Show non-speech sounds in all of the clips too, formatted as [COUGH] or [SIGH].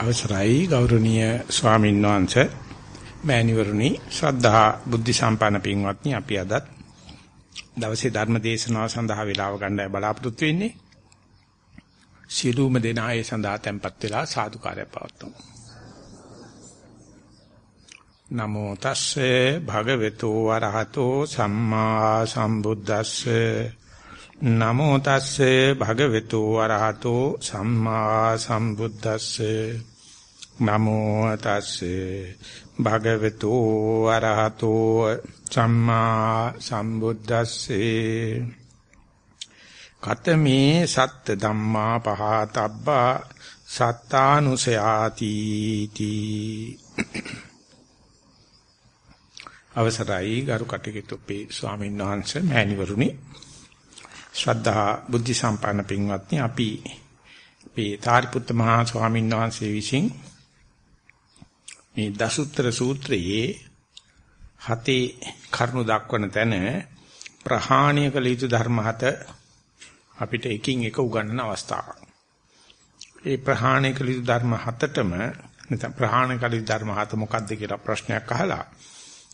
අවසරයි ගෞරවනීය ස්වාමීන් වහන්සේ. මෑණිවරුනි ශ්‍රද්ධා බුද්ධ සම්පන්න පින්වත්නි අපි අදත් දවසේ ධර්ම දේශනාව සඳහා වේලාව ගන්නයි බලාපොරොත්තු වෙන්නේ. සියලුම දෙනා ඒ සඳහා tempත් වෙලා සාදුකාරය පවත්වමු. නමෝ තස්සේ භගවතු වරහතෝ සම්මා සම්බුද්දස්සේ. නමෝ තස්සේ භගවතු වරහතෝ සම්මා සම්බුද්දස්සේ. නමෝ තස්සේ භගවතු වරහතෝ සම්මා සම්බුද්දස්සේ. කතමේ සත්ත ධම්මා පහතබ්බා සත්තානුසයාති තී අවසරයි ගරු කටයුතු පේ ස්වාමීන් වහන්සේ මෑණිවරුනි. ශ්‍රද්ධා බුද්ධ සම්පන්න පින්වත්නි අපි මේ තාරිපුත්ත මහා ස්වාමීන් වහන්සේ විසින් මේ දසුත්‍ර සූත්‍රයේ හතේ කරුණු දක්වන තැන ප්‍රහාණය කළ යුතු ධර්ම හත අපිට එකින් එක උගන්වන අවස්ථාවක්. ඒ ප්‍රහාණය කළ යුතු ධර්ම හතටම නැත්නම් ප්‍රහාණය කළ යුතු ධර්ම හත මොකක්ද කියලා ප්‍රශ්නයක් අහලා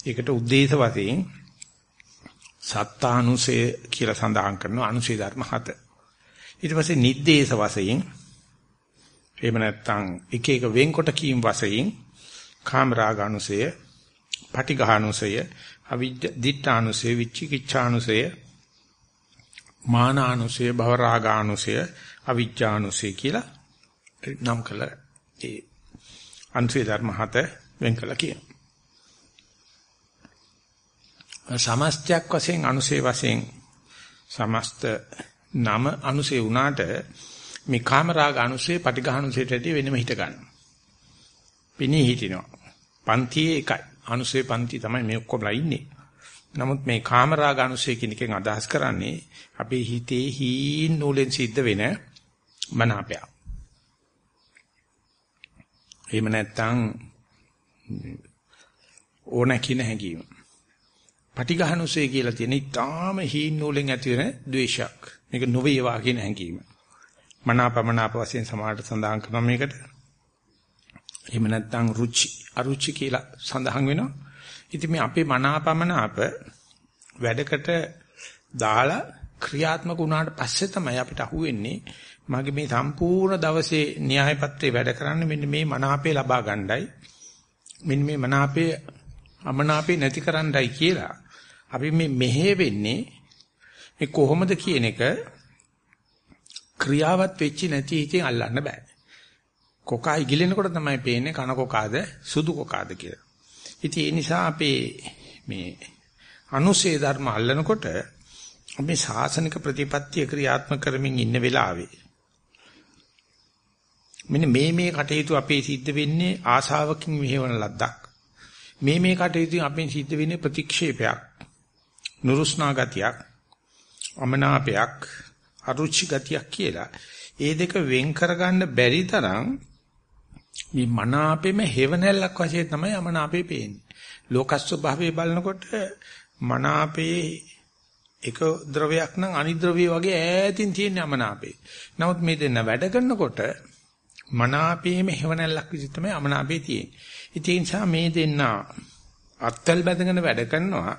ඒකට උද්දේශ වශයෙන් සත්තානුසය කියලා සඳහන් කරනවා අනුසය ධර්ම හත. ඊට පස්සේ නිද්දේශ වශයෙන් එහෙම නැත්නම් එක එක වෙන්කොට කීම් වශයෙන් කාමරාගානුසය, පටිඝානුසය, අවිද්‍ය දිඨානුසය, විචිකිච්ඡානුසය, මානානුසය, භවරාගානුසය, අවිජ්ජානුසය කියලා නම් කළ ඒ අනුසය ධර්ම හත වෙන් කළා කියන. සමස්තයක් වශයෙන් අනුසේ වශයෙන් සමස්ත නම අනුසේ වුණාට මේ කාමරාග අනුසේ පටිඝානුසයට ඇදී වෙනම හිට ගන්න. පිනී හිටිනවා. පන්තියේ එකයි. අනුසේ පන්ති තමයි මේ ඔක්කොමලා ඉන්නේ. නමුත් මේ කාමරාග අනුසේ කියන එකෙන් අදහස් කරන්නේ අපේ හිතේ හීන් නූලෙන් සිද්ධ වෙන මනාපය. එහෙම නැත්නම් ඕන කියන හැඟීම. පටිඝානුසය කියලා තියෙන ඊටාම හීන් නූලෙන් ඇති වෙන ද්වේෂයක්. මේක නොවේවා කියන හැඟීම. මනාපමනාප වශයෙන් සමාහට සඳහන් කරනවා මේකට. එහෙම නැත්නම් රුචි අරුචි කියලා සඳහන් වෙනවා. ඉතින් මේ අපේ මනාපමනාප වැඩකට දාලා ක්‍රියාත්මක වුණාට පස්සේ තමයි අපිට අහුවෙන්නේ මගේ මේ සම්පූර්ණ දවසේ න්‍යාය පත්‍රේ වැඩ කරන්නේ මෙන්න මේ මනාපේ ලබා ගන්නයි මෙන්න මේ මනාපේ අමනාපේ නැති කරන්නයි කියලා අපි මේ මෙහෙ වෙන්නේ මේ කොහොමද කියන එක ක්‍රියාවත් වෙච්ච නැති හිතෙන් අල්ලන්න බෑ. කොකා ඉගිලෙනකොට තමයි පේන්නේ කන කොකාද සුදු කොකාද කියලා. ඉතින් ඒ නිසා අපේ මේ අනුසේ ධර්ම අල්ලනකොට මේ ශාසනික ප්‍රතිපත්තිය ක්‍රියාත්මක කරමින් ඉන්න වෙලාවේ මෙන්න මේ මේ කටයුතු අපේ සිද්ධ වෙන්නේ ආශාවකින් මෙහෙවන ලද්දක්. මේ මේ කටයුතු අපෙන් සිද්ධ වෙන්නේ ප්‍රතික්ෂේපයක්. නුරුස්නා ගතියක්, අමනාපයක්, අරුචි ගතියක් කියලා. ඒ දෙක වෙන් කරගන්න බැරි තරම් මේ මනාපෙම හේවණල්ලක් වශයෙන් තමයි අමනාපේ පේන්නේ. ලෝක ස්වභාවය බලනකොට මනාපේ එක ද්‍රවයක් නම් අනිද්‍රව්‍ය වගේ ඈතින් තියෙන අමනාපේ. නමුත් මේ දෙන්න වැඩ කරනකොට මනාපේම හේවණල්ලක් විදිහට තමයි අමනාපේ තියෙන්නේ. ඒ නිසා මේ දෙන්න අත්වල බැඳගෙන වැඩ කරනවා.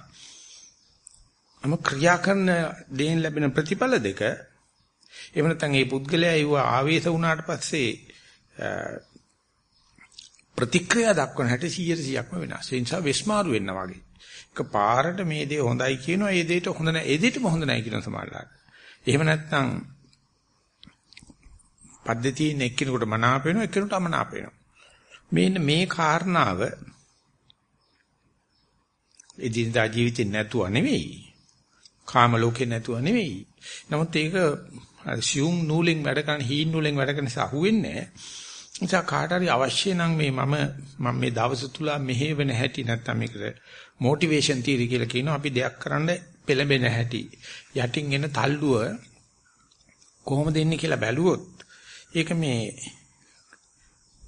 අම ක්‍රියා කරන දේෙන් ලැබෙන ප්‍රතිඵල දෙක එහෙම නැත්නම් මේ පුද්ගලයා ඒව ආවේශ වුණාට පස්සේ ප්‍රතික්‍රියා දක්වන හැටි 100%ක්ම වෙනස්. ඒ නිසා විස්මාරු වෙනවා වගේ. එක පාරට මේ දේ හොඳයි කියනවා, ඒ දෙයට හොඳ නැහැ. ඒ දෙයටම හොඳ නැහැ කියන සමානලාට. එහෙම නැත්නම් පද්ධතියෙන් එක්කිනෙකුට මනාප වෙනවා, එක්කිනෙකුට අමනාප වෙනවා. මේන්න මේ කාරණාව එදිනදා ජීවිතේ නැතුව නෙවෙයි. කාම ලෝකේ නැතුව නෙවෙයි. නමුත් ඒක සියුම් නූලෙන් වැඩ කරන හීන් නූලෙන් වැඩ කරන නිසා අහුවෙන්නේ නිසා කාට හරි අවශ්‍ය නම් මේ මම මම මේ දවස තුල මෙහෙවෙන හැටි නැත්නම් මේකට මොටිවේෂන් තියරි කියලා කියනවා අපි දෙයක් කරන්න පෙළඹෙන හැටි යටින් එන තල්ලුව කොහොමද එන්නේ කියලා බැලුවොත් ඒක මේ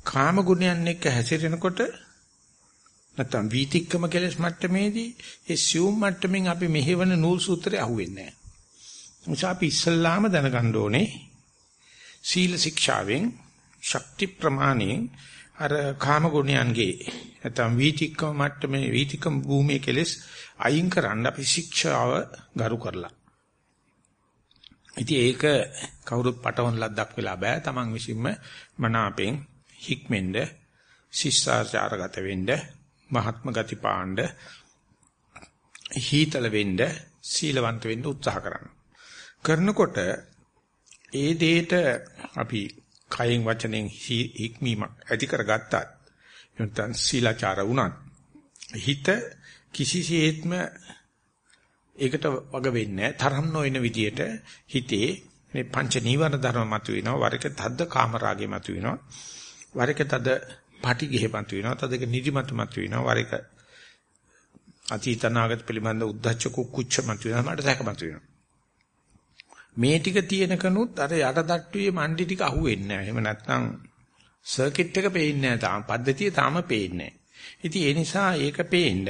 කාම ගුණයන් එක්ක හැසිරෙනකොට නැත්නම් වීතික්කම කෙලස් මට්ටමේදී ඒ සියුම් මට්ටමින් අපි මෙහෙවන නූල් සූත්‍රය අහුවෙන්නේ නැහැ. අපි ඉස්සල්ලාම දැනගන්න ඕනේ සීල ශික්ෂාවෙන් ශක්ති ප්‍රමාණයෙන් අර කාම ගුණයන්ගේ නැත්නම් වීතික්කම මට්ටමේ වීතික්කම භූමියේ කෙලස් අයින් කරන්න අපි ශික්ෂාව ගරු කරලා. ඉතින් ඒක කවුරුත් පටවන ලද්දක් වෙලා බෑ. Taman විසින්ම මනාපෙන් හික්මෙන්ද ශිෂ්ටාචාරගත වෙන්න මහත්ම ගති පාණ්ඩ හීතල වෙන්න සීලවන්ත වෙන්න උත්සාහ කරනවා. කරනකොට ඒ දෙයට අපි කයින් වචනෙන් හික්මීමක් ඇති කරගත්තත් නැත්නම් සීලාචාර වුණත් හිත කිසිසේත්ම ඒකට වග වෙන්නේ තරම් නොවන විදියට හිතේ මේ පංච නීවරණ ධර්ම මතුවෙනවා. වරක තද්ද කාමරාගේ මතුවෙනවා. වරක තද පටිඝේ මතුවෙනවා. තදක නිදිමත මතුවෙනවා. වරක අතීත නාගත පිළිබඳ උද්දච්ච කුක්කුච්ච මතුවෙනවා. මට සැක මතුවෙනවා. මේ ටික තියෙන කනුත් අර යට තට්ටුවේ මණ්ඩි ටික අහුවෙන්නේ නැහැ. එහෙම නැත්නම් සර්කිට් එක පේන්නේ නැහැ තාම. පද්ධතිය තාම පේන්නේ නැහැ. ඉතින් ඒ නිසා ඒක පේන්න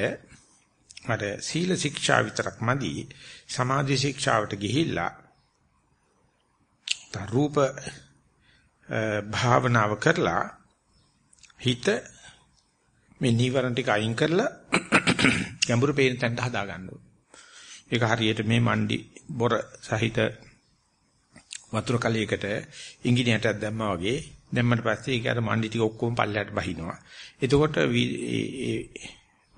අර සීල ශික්ෂා විතරක් මදි. සමාධි ශික්ෂාවට ගිහිල්ලා රූප භාවනාව කරලා හිත මේ නීවරණ ටික අයින් කරලා [COUGHS] ගැඹුරු පේන තැනට හදා ගන්න ඕනේ. ඒක හරියට මේ මණ්ඩි බොර සහිත වතුර කලයකට ඉංගිනේටයක් දැම්මා වගේ දැම්මට පස්සේ ඒක අර මණ්ඩි ටික ඔක්කොම පල්ලයට බහිනවා. එතකොට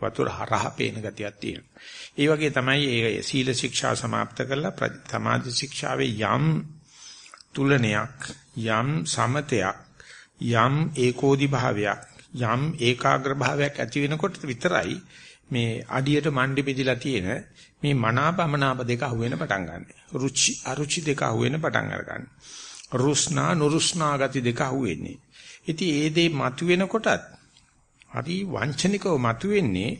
වතුර හරහා පේන ගතියක් තියෙනවා. ඒ වගේ තමයි ඒ සීල ශික්ෂා સમાપ્ત කරලා සමාධි ශික්ෂාවේ යම් තුලනයක් යම් සමතයක් යම් ඒකෝදි භාවයක් යම් ඒකාග්‍ර භාවයක් ඇති වෙනකොට විතරයි මේ අඩියට මණ්ඩි බෙදිලා තියෙන මේ මනාපමනාප දෙක අහුවෙන පටන් ගන්න. රුචි අරුචි දෙක අහුවෙන පටන් අරගන්න. රුස්නා නුරුස්නා ගති දෙක අහුවෙන්නේ. ඉතින් ඒ දේ මතුවෙනකොටත් හරි වංචනිකව මතුවෙන්නේ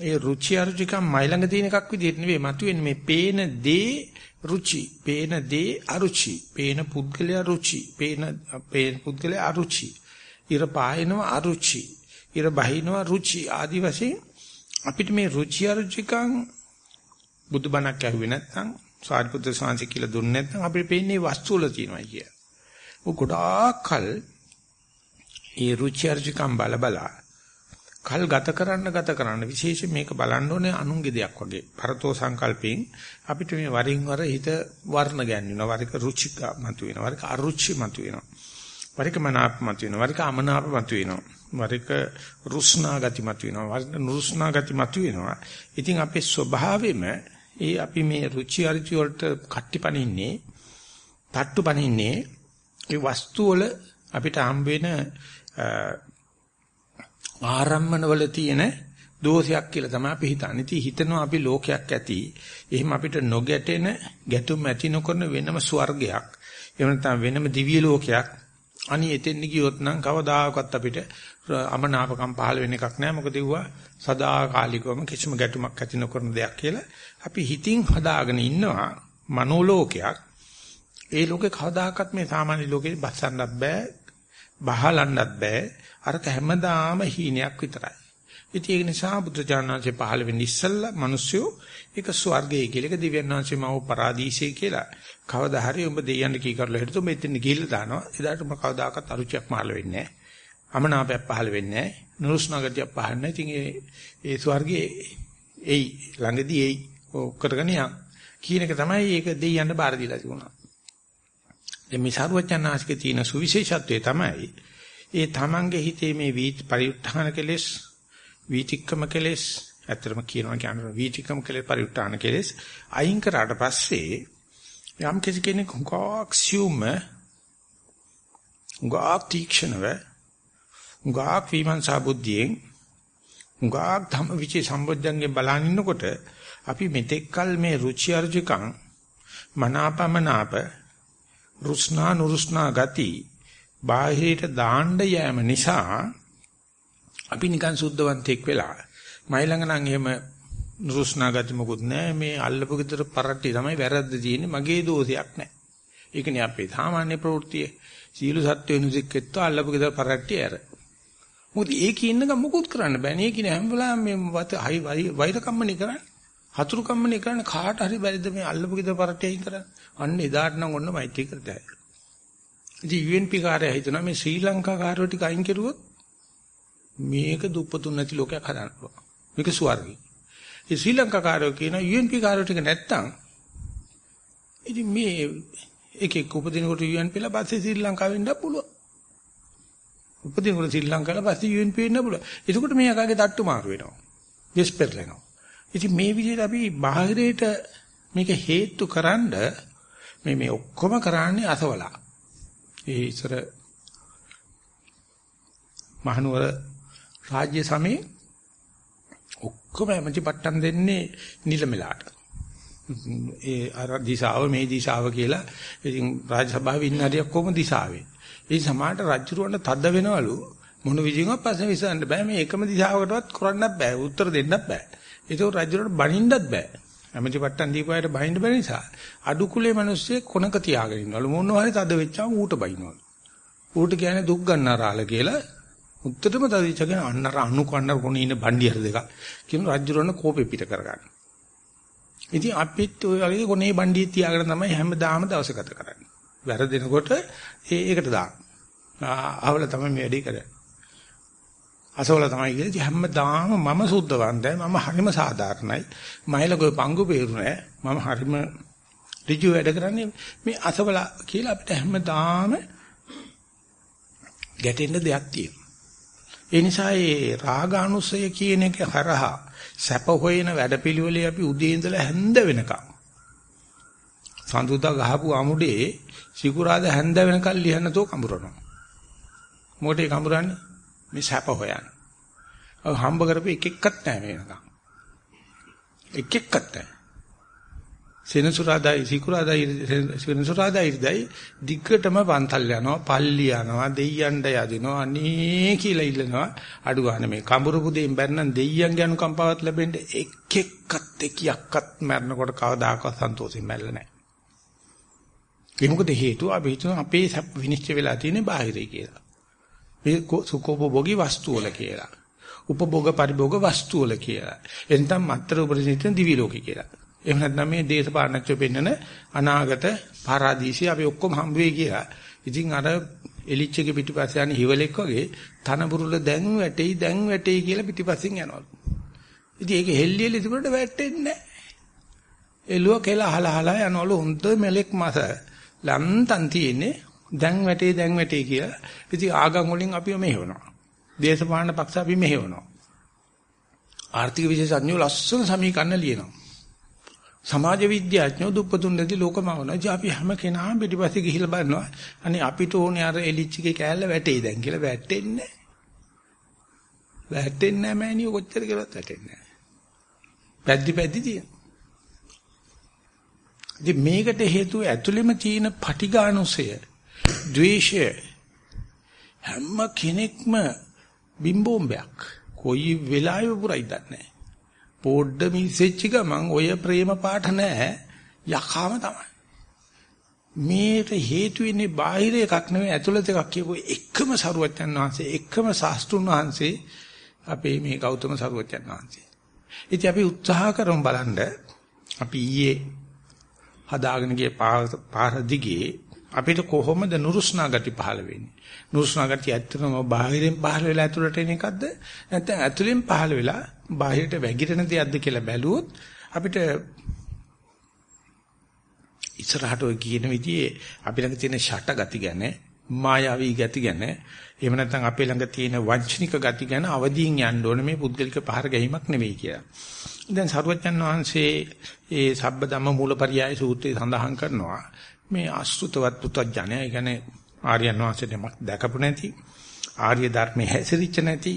ඒ රුචි අරුචිකම් මයිලඟ තියෙන එකක් විදිහට නෙවෙයි මතුවෙන්නේ මේ පේන දේ රුචි, පේන දේ අරුචි, පේන පුද්ගලයා රුචි, පේන පේන පුද්ගලයා අරුචි. ඉර පායනවා අරුචි, ඉර බහිනවා රුචි ආදි වශයෙන් අපිට මේ රුචි අරුචිකම් බුදුබණක් ඇහුවේ නැත්නම් සාරිපුත්‍ර සාංශ කියලා දුන්නේ නැත්නම් අපිට පේන්නේ වස්තු වල තියෙනවා කිය. ਉਹ ගොඩාක් කල ඒ රුචි අරුචිකම් බල බලා කල් ගත කරන්න ගත කරන්න විශේෂයෙන් මේක බලන්න ඕනේ අනුන්ගේ දෙයක් වගේ. පරතෝ සංකල්පයෙන් අපිට මේ වරින් වර හිත වර්ණ ගැන්වෙනවා. වරික රුචික මතුවෙනවා. වරික අරුචි මතුවෙනවා. වරික මනාප මතුවෙනවා. වරික අමනාප මතුවෙනවා. වරික රුස්නා ගති මතුවෙනවා. වරික නුරුස්නා ගති මතුවෙනවා. ඉතින් අපේ ස්වභාවෙම ඒ අපි මේ රුචි අරුචි වලට කට්ටිපනින්නේ, තට්ටු පනින්නේ ඒ වස්තු වල අපිට හම්බ වෙන ආරම්මන වල තියෙන දෝෂයක් කියලා තමයි අපි හිතන්නේ. ඉතින් හිතනවා අපි ලෝකයක් ඇති. එහෙම අපිට නොගැටෙන, ගැටුම් ඇති නොකරන වෙනම ස්වර්ගයක්. එහෙම නැත්නම් වෙනම දිව්‍ය ලෝකයක්. අනි එතෙන් ගියොත් නම් කවදාකවත් අපිට අමනාපකම් පහළ වෙන එකක් නෑ. මොකද ඒවා සදාකාලිකවම කිසිම ගැටුමක් ඇති නොකරන දෙයක් කියලා අපි හිතින් හදාගෙන ඉන්නවා මනෝලෝකයක්. ඒ ලෝකේ කවදාකවත් මේ සාමාන්‍ය ලෝකේ බස්සන්නත් බෑ, බහලන්නත් බෑ. අරක හැමදාම හීනයක් විතරයි. ඉතින් ඒක නිසා බුදුචානන්සේ පහළ වෙන්න ඉස්සෙල්ලා මිනිස්සු ඒක ස්වර්ගය කියලා ඒක දිව්‍යඥාන්සේ මව පරාදීසය කියලා කවදා හරි උඹ දෙයයන්ට කී කරලා හිටතු මෙතන ගිහිල්ලා දානවා. එදාට උඹ කවදාකවත් අරුචියක් පහළ වෙන්නේ නැහැ. අමනාපයක් පහළ වෙන්නේ නැහැ. නුරුස්නාගතියක් පහළ නැහැ. ඉතින් ඒ ඒ ස්වර්ගයේ එයි ළඟදී එයි කරගෙන යන් කියන එක තමයි ඒක දෙයයන්ට බාර දීලා තිබුණා. දැන් මේ සාරවත්යන්ාසිකේ තියෙන සුවිශේෂත්වය තමයි ඒ තමන්ගේ හිතේ මේ වීත පරිඋත්ථාන කෙලෙස් වීතික්කම කෙලෙස් ඇත්තටම කියනවා කියනවා වීතික්කම කෙලෙස් පරිඋත්ථාන කෙලෙස් අයින් කරාට පස්සේ යම් කිසි කෙනෙක් හුඟක් සියුම හුඟක් තීක්ෂණව හුඟක් විමර්ශා බුද්ධියෙන් හුඟක් ධම්ම විචේ සම්බොජ්ජංගේ බලන් ඉන්නකොට අපි මෙතෙක්කල් මේ රුචි අරුචිකං මනාපමනාප රුස්නා නුරුස්නා ගති බාහිරට දාන්න යෑම නිසා අපි නිකන් සුද්ධවන්තෙක් වෙලා මයි ළඟ නම් එහෙම නුරුස්නා ගති මොකුත් නැහැ. මේ අල්ලපු ගෙදර පරට්ටි තමයි වැරද්ද තියෙන්නේ. මගේ දෝෂයක් නැහැ. ඒකනේ අපේ සාමාන්‍ය ප්‍රවෘත්තිය. සීල සත්‍ය වෙනුසිකෙත්ත අල්ලපු ගෙදර පරට්ටි ඇර. මොකද ඒකේ ඉන්නක මොකුත් කරන්න බෑනේ ඒකිනේ හැම වෙලාවෙම මේ වත හයි වෛර කම්මනේ කරන්නේ. හතුරු කම්මනේ කරන්නේ කාට හරි බැරිද මේ අල්ලපු ගෙදර පරට්ටි අයින් කරන්න අන්න එදාට නම් ඔන්න මෛත්‍රී කරතයි ඉතින් UNP කාර්යය හිතනවා මේ ශ්‍රී ලංකා කාර්යෝ ටික අයින් කරුවොත් මේක දුප්පතුන් නැති ලෝකයක් හදන්න පුළුවන්. මේක ස්වර්ගය. ඒ ශ්‍රී ලංකා කාර්යෝ කියන UNP කාර්යෝ ටික නැත්තම් ඉතින් මේ එක එක උපදිනකොට UNP ලා පස්සේ ශ්‍රී ලංකාවෙ ඉන්න පුළුවන්. උපදිනකොට ශ්‍රී ලංකාවල පස්සේ UNP වෙන්න පුළුවන්. එතකොට මේ අකගේ තට්ටු මාරු වෙනවා. දෙස් පෙරලෙනවා. ඉතින් මේ විදිහට අපි බාහිරයට මේක හේතු කරන්ඩ මේ මේ ඔක්කොම කරන්නේ අසවලා. ඒ ඉස්සර මහනුවර රාජ්‍ය සමයේ ඔක්කොම එමෙති පට්ටම් දෙන්නේ නිලමෙලාට. ඒ අර දිශාව මේ දිශාව කියලා ඉතින් රාජ්‍ය සභාවේ ඉන්න හරියක් කොහොම දිශාවේ. ඒ සමානට රජුරවන්ට තද වෙනවලු මොන විදිහකින්වත් ප්‍රශ්න විසඳන්න බෑ මේ එකම දිශාවකටවත් කරන්නත් බෑ උත්තර දෙන්නත් බෑ. ඒක රජුරවන්ට බනින්නත් බෑ. ඇමති පට්ටම් දීපුවාට බහින්න බැරි නිසා අඩු කුලේ මිනිස්සෙක් කොනක තියාගෙන ඉන්නවලු මොනවා හරි තද වෙච්චාම ඌට බයින්නවලු. ඌට කියන්නේ දුක් ගන්නාරාල කියලා උත්තරම තදිච්චගෙන අන්නර අණු කන්නර කොනේ ඉන්න බණ්ඩියර දෙක කියන රජුරවන්න කෝපෙ පිට කරගන්න. ඉතින් අපිත් ඔය වගේ කොනේ බණ්ඩිය තියාගෙන තමයි හැමදාම දවස ගත කරන්නේ. වැරදෙනකොට ඒ ඒකට දාන්න. ආවල තමයි මේ වැඩේ කරන්නේ. අසවල තමයි කියන්නේ හැමදාම මම සුද්ධවන්තයි මම හරිම සාධාරණයි. මයිලගොය පංගු peeru නෑ මම හරිම ඍජු වැඩ කරන්නේ මේ අසවල කියලා අපිට හැමදාම ගැටෙන්න දෙයක් තියෙනවා. ඒ නිසා මේ රාගානුසය කියන එක හරහා සැප හොයන වැඩපිළිවෙලේ අපි උදේ ඉඳලා හැන්ද වෙනකම්. සඳුදා ගහපු අමුඩේ සිකුරාද හැන්ද වෙනකල් ලියන්නතෝ කඹරනවා. මොකටද කඹරන්නේ? මේ සැප හොයන්න. ඔය හම්බ කරපු එක එක්කත් නැහැ මේනකම්. එක එක්කත් නැහැ. සෙනසුරාදායි සිකුරාදායි සෙනසුරාදායි ඉදයි දිග්ගටම පන්තල් යනවා පල්ලි යනවා දෙයියන්ට යදිනවා අනේ කියලා ඉල්ලනවා අඩු ගන්න මේ කඹුරු පුදේන් බැන්නම් දෙයියන්ගේ අනුකම්පාවත් ලැබෙන්න එක් එක්කත් එකියක්වත් මරනකොට කවදාකවත් සන්තෝෂෙන් මැල්ල නැහැ. ඒ මොකද හේතුව අපි හිතන අපේ විනිශ්චය වෙලා තියෙන්නේ බාහිරයි කියලා. මේ සුඛෝපභෝගී වස්තු වල කියලා. උපභෝග පරිභෝග වස්තු වල කියලා. එතනම් මත්තර උපරිසිතන දිවි ලෝකේ කියලා. එහෙම නැත්නම් මේ දේශපාලනච්චෝ පෙන්නන අනාගත පාරාදීසි අපි ඔක්කොම හම්බ වෙයි කියලා. ඉතින් අර එලිච්චගේ පිටිපස්සේ යන හිවලෙක් වගේ තනබුරුල දැන් වැටෙයි දැන් වැටෙයි කියලා පිටිපස්සෙන් යනවලු. ඉතින් ඒක හෙල්ලියලි තිබුණට වැටෙන්නේ නැහැ. එළුව කෙලා අහලා අහලා යනවලු හොඳ මෙලෙක් මාස ලන්තන් තියෙන්නේ දැන් වැටේ දැන් වැටේ කියලා. ඉතින් ආගම් වලින් අපිව මෙහෙවනවා. දේශපාලන පක්ෂ අපි මෙහෙවනවා. ආර්ථික විශේෂඥයෝ ලස්සන සමීකරණ ලියනවා. සමාජ විද්‍යාඥයෝ දුප්පතුන් නැති ලෝකමවන. ඉතින් අපි හැම කෙනාම පිටිපස්සේ ගිහිල්ලා බලනවා. අනේ අපිට ඕනේ අර එලිච්චිගේ කෑල්ල වැටේ දැන් කියලා වැටෙන්නේ නැහැ. වැටෙන්නේ නැහැ මෑනියෝ කොච්චර කියලා වැටෙන්නේ නැහැ. පැද්දි පැද්දි තියෙනවා. ඉතින් මේකට හේතුව ඇතුළෙම තියෙන පටිඝානුසය ද්වේෂය හැම කෙනෙක්ම බිම්බෝම්බයක් කොයි වෙලාවෙ පුරයිද නැහැ. පොඩ්ඩ මිසෙච්ච ගමන් ඔය ප්‍රේම පාඨ නැහැ යකාම තමයි. මේට හේතු වෙන්නේ බාහිර එකක් නෙවෙයි ඇතුළත එකක් කියපු එකම සරුවච්චන් වහන්සේ එකම ශාස්ත්‍රුන් වහන්සේ අපේ මේ ගෞතම සරුවච්චන් වහන්සේ. ඉතින් අපි උත්සාහ කරමු බලන්න අපි ඊයේ හදාගෙන ගිය පාර දිගේ අපිට කොහොමද නුරුස්නා ගති පහළ වෙන්නේ? නුරුස්නා ගති ඇත්තටම බාහිරින් පහළ වෙලා ඇතුළට එන එකක්ද? නැත්නම් ඇතුළෙන් පහළ වෙලා බාහිරට වැగిරෙන දෙයක්ද කියලා බැලුවොත් අපිට ඉස්සරහට ඔය කියන විදිහේ අපි ළඟ තියෙන ෂට ගති ගැන, මායාවී ගති ගැන, එහෙම නැත්නම් අපේ ළඟ තියෙන වංචනික ගති ගැන අවදීන් යන්න ඕනේ මේ පුද්ගලික පහර ගැනීමක් නෙවෙයි කියලා. දැන් සරුවච්චන් වහන්සේ ඒ සබ්බදම්ම මූලපරියාය සූත්‍රය සඳහන් කරනවා මේ අසුතවත් පුතඥය, ඒ කියන්නේ ආර්යයන් වහන්සේ නමක් දැකපු නැති, ආර්ය ධර්මයේ හැසිරිච්ච නැති,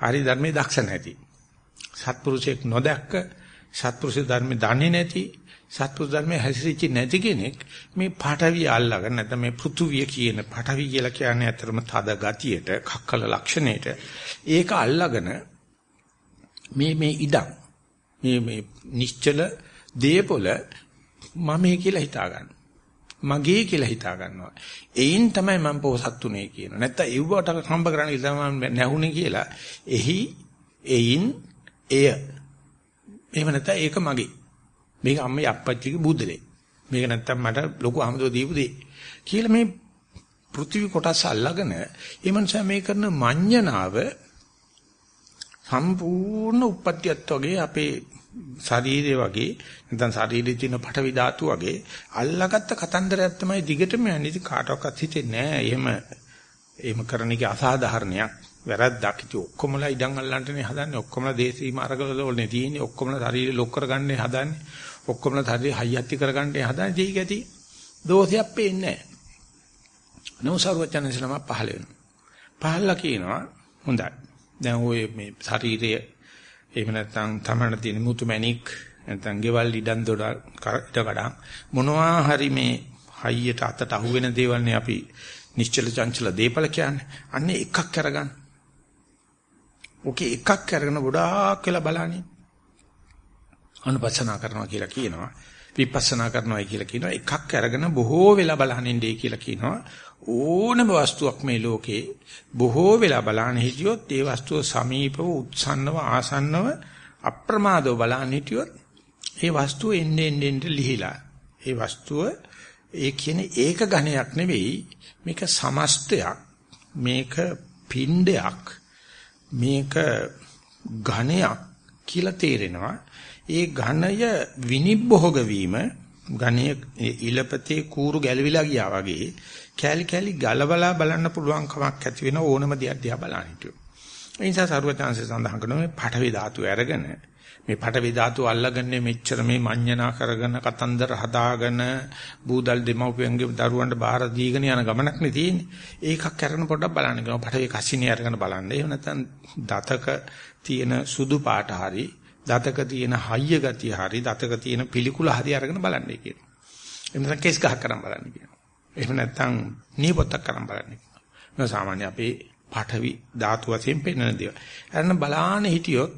ආර්ය ධර්මයේ දක්ෂ නැති. සත්පුරුෂයෙක් නොදැක්ක, සත්පුරුෂ ධර්මයේ දන්නේ නැති, සත්පුරුෂ ධර්මයේ හැසිරිච්ච නැති කෙනෙක් මේ පාඨවිය අල්ලගෙන නැත්නම් මේ පෘථුවිය කියන පාඨවිය කියලා කියන්නේ අතරම තද ගතියට, කක්කල ලක්ෂණයට ඒක අල්ලගෙන මේ මේ ඉඩම් මේ මේ නිශ්චල දේපොළ මම කියලා හිතා ගන්නවා. මගේ කියලා හිතා ගන්නවා. එයින් තමයි මම පොසත් උනේ කියන. නැත්තම් එව්වට හම්බ කරන්න ඉල්ලම නැහුනේ කියලා. එහි එයින් එය. එහෙම නැත්තම් ඒක මගේ. මේක අම්මේ අප්පච්චිගේ බුද්ධලේ. මේක නැත්තම් මට ලොකු අහමදෝ දීපු දෙයක්. කියලා මේ පෘථිවි කොටස් අල්ලගෙන ඒ මනුස්සයා මේ කරන මඤ්ඤණාව සම්පූර්ණ උප්පත්තියත් වගේ අපේ ශරීරය වගේ නැත්නම් ශරීරයේ තියෙන පටවි ධාතු වගේ අල්ලාගත්ත කතන්දරයක් තමයි දිගටම යන්නේ. ඉතින් කාටවත් හිතෙන්නේ නැහැ. එහෙම එහෙම කරන එක අසාධාරණයක්. වැරද්දක්. ඉතින් ඔක්කොමලා ඉඩම් අල්ලන්නනේ හදන්නේ. ඔක්කොමලා දේශී මාර්ගවල වලනේ තියෙන්නේ. ඔක්කොමලා ශරීරය ලොක් කරගන්නේ හදන්නේ. ඔක්කොමලා ශරීරය හයියත්ති කරගන්නේ හදන්නේ. ඒක ඇති දෝෂයක් පේන්නේ නැහැ. නෝසරුවචනසලම පහල වෙනවා. පහලලා කියනවා හොඳයි. දැන් ඔය මේ ශරීරය එහෙම නැත්නම් තමන තියෙන මුතු මැණික් නැත්නම් ගෙවල් ඉඩම් දොඩ ඉඩකඩම් මොනවා හරි මේ හයියට අතට අහුවෙන දේවල් නේ අපි නිශ්චල චංචල දීපල කියන්නේ. අන්නේ එකක් අරගන්න. ඔකේ එකක් අරගෙන ගොඩාක් වෙලා බලන්නේ. අනුපස්සනා කරනවා කියලා කියනවා. විපස්සනා කරනවා කියලා කියනවා. එකක් අරගෙන බොහෝ වෙලා බලහනින්නේ කියලා කියනවා. ඕනම වස්තුවක් මේ ලෝකේ බොහෝ වෙලා බලන්න හිටියොත් ඒ වස්තුව සමීපව උත්සන්නව ආසන්නව අප්‍රමාදව බලන්න හිටියොත් ඒ වස්තුව එන්නේ එන්නේ ලිහිලා. ඒ වස්තුව ඒ කියන්නේ ඒක ඝණයක් නෙවෙයි මේක සමස්තයක් මේක පිණ්ඩයක් මේක ඝණයක් කියලා තේරෙනවා. ඒ ඝණය විනිබ්බෝග වීම ඝණය ඉලපතේ කූරු ගැලවිලා ගියා වගේ කැලි කැලි ගලවලා බලන්න පුළුවන් කමක් ඇති වෙන ඕනම දෙයක් දිහා බලන්න හිටියෝ. ඒ නිසා සරුවචාන්සේ සඳහන් කරනවා මේ පඨවි ධාතු අරගෙන මේ පඨවි ධාතු අල්ලගන්නේ මෙච්චර මේ මඤ්ඤණා කරගෙන කතන්දර හදාගෙන බූදල් දෙමව්පියන්ගේ දරුවන්ට බාර දීගෙන යන ගමනක් නේ තියෙන්නේ. ඒකක් කරන පොඩ්ඩක් බලන්න කියනවා. පඨවි කසිනිය අරගෙන බලන්න. එහෙම නැත්නම් දතක තියෙන සුදු පාට හරි දතක තියෙන හයිය ගතිය හරි දතක තියෙන පිළිකුල හරි අරගෙන බලන්නයි කියනවා. එහෙම නැත්නම් කේස් ගහ කරන් බලන්න කියනවා. එහෙම නැත්නම් නියපොත්තක් කරන් බලන්න කියනවා. ඒක සාමාන්‍ය අපේ පඨවි ධාතු වශයෙන් පෙන්වන දේවල්. අරන බලාන හිටියොත්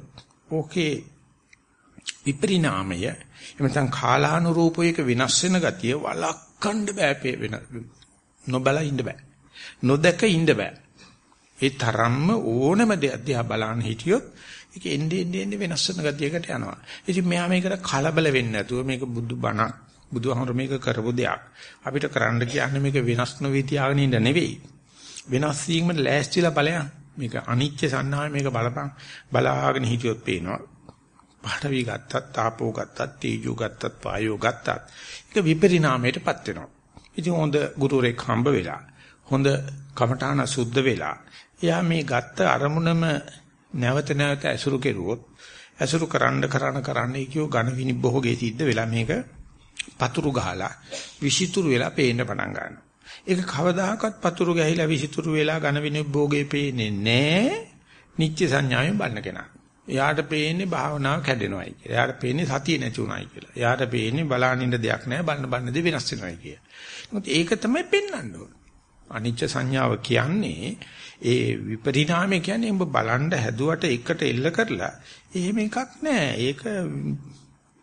ඕකේ විපරිණාමය එහෙම නැත්නම් කාලානුරූපයක විනාශ වෙන ගතිය වළක්වන්න බෑ වෙන නොබල ඉන්න බෑ. නොදක ඉන්න බෑ. ඒ තරම්ම ඕනම දෙයක් දිහා බලන්න හිටියොත් ඒක එන්නේ එන්නේ වෙනස් වෙන ගතියකට යනවා. ඉතින් මෙයා මේකට කලබල වෙන්නේ නැතුව මේක බුදු බණ බුදුහාමර මේක කරපු දෙයක්. අපිට කරන්න කියන්නේ මේක වෙනස් නොවී තියාගෙන ඉන්න නෙවෙයි. වෙනස් වීමට ලෑස්තිලා බලයන්. මේක අනිත්‍ය සංඥාව මේක බලපන්. බලාගෙන හිටියොත් පේනවා. පාඨවි ගත්තත්, තාපෝ ගත්තත්, තේජෝ ගත්තත්, වායෝ ගත්තත් ඒක විපරිණාමයටපත් වෙනවා. ඉතින් හොඳ ගුරුවරයෙක් හම්බ වෙලා, හොඳ කමඨාන සුද්ධ වෙලා, එයා මේ ගත්ත අරමුණම නැවත නැවත ඇසුරු කෙරුවොත් ඇසුරු කරන්න කරන කරන්න කියෝ ඝන විනිබ්බෝගේ සිද්ධ වෙලා මේක පතුරු ගහලා විසිතුරු වෙලා පේන්න පටන් ගන්නවා. ඒක කවදාකවත් පතුරු ගහිලා විසිතුරු වෙලා ඝන විනිබ්බෝගේ පේන්නේ නැහැ. නිත්‍ය සංඥාවෙන් බලන කෙනා. එයාට පේන්නේ භාවනාව කැඩෙනවයි කියලා. එයාට පේන්නේ සතිය නැති උනායි කියලා. එයාට පේන්නේ බලානින්න දෙයක් නැහැ බලන බලන දේ වෙනස් වෙනවයි කියලා. මොකද ඒක තමයි පෙන්වන්න ඕන. අනිච්ච සංඥාව කියන්නේ ඒ විපරිණාමය කියන්නේ උඹ බලන්න හැදුවට එකට එල්ල කරලා එහෙම එකක් නෑ. ඒක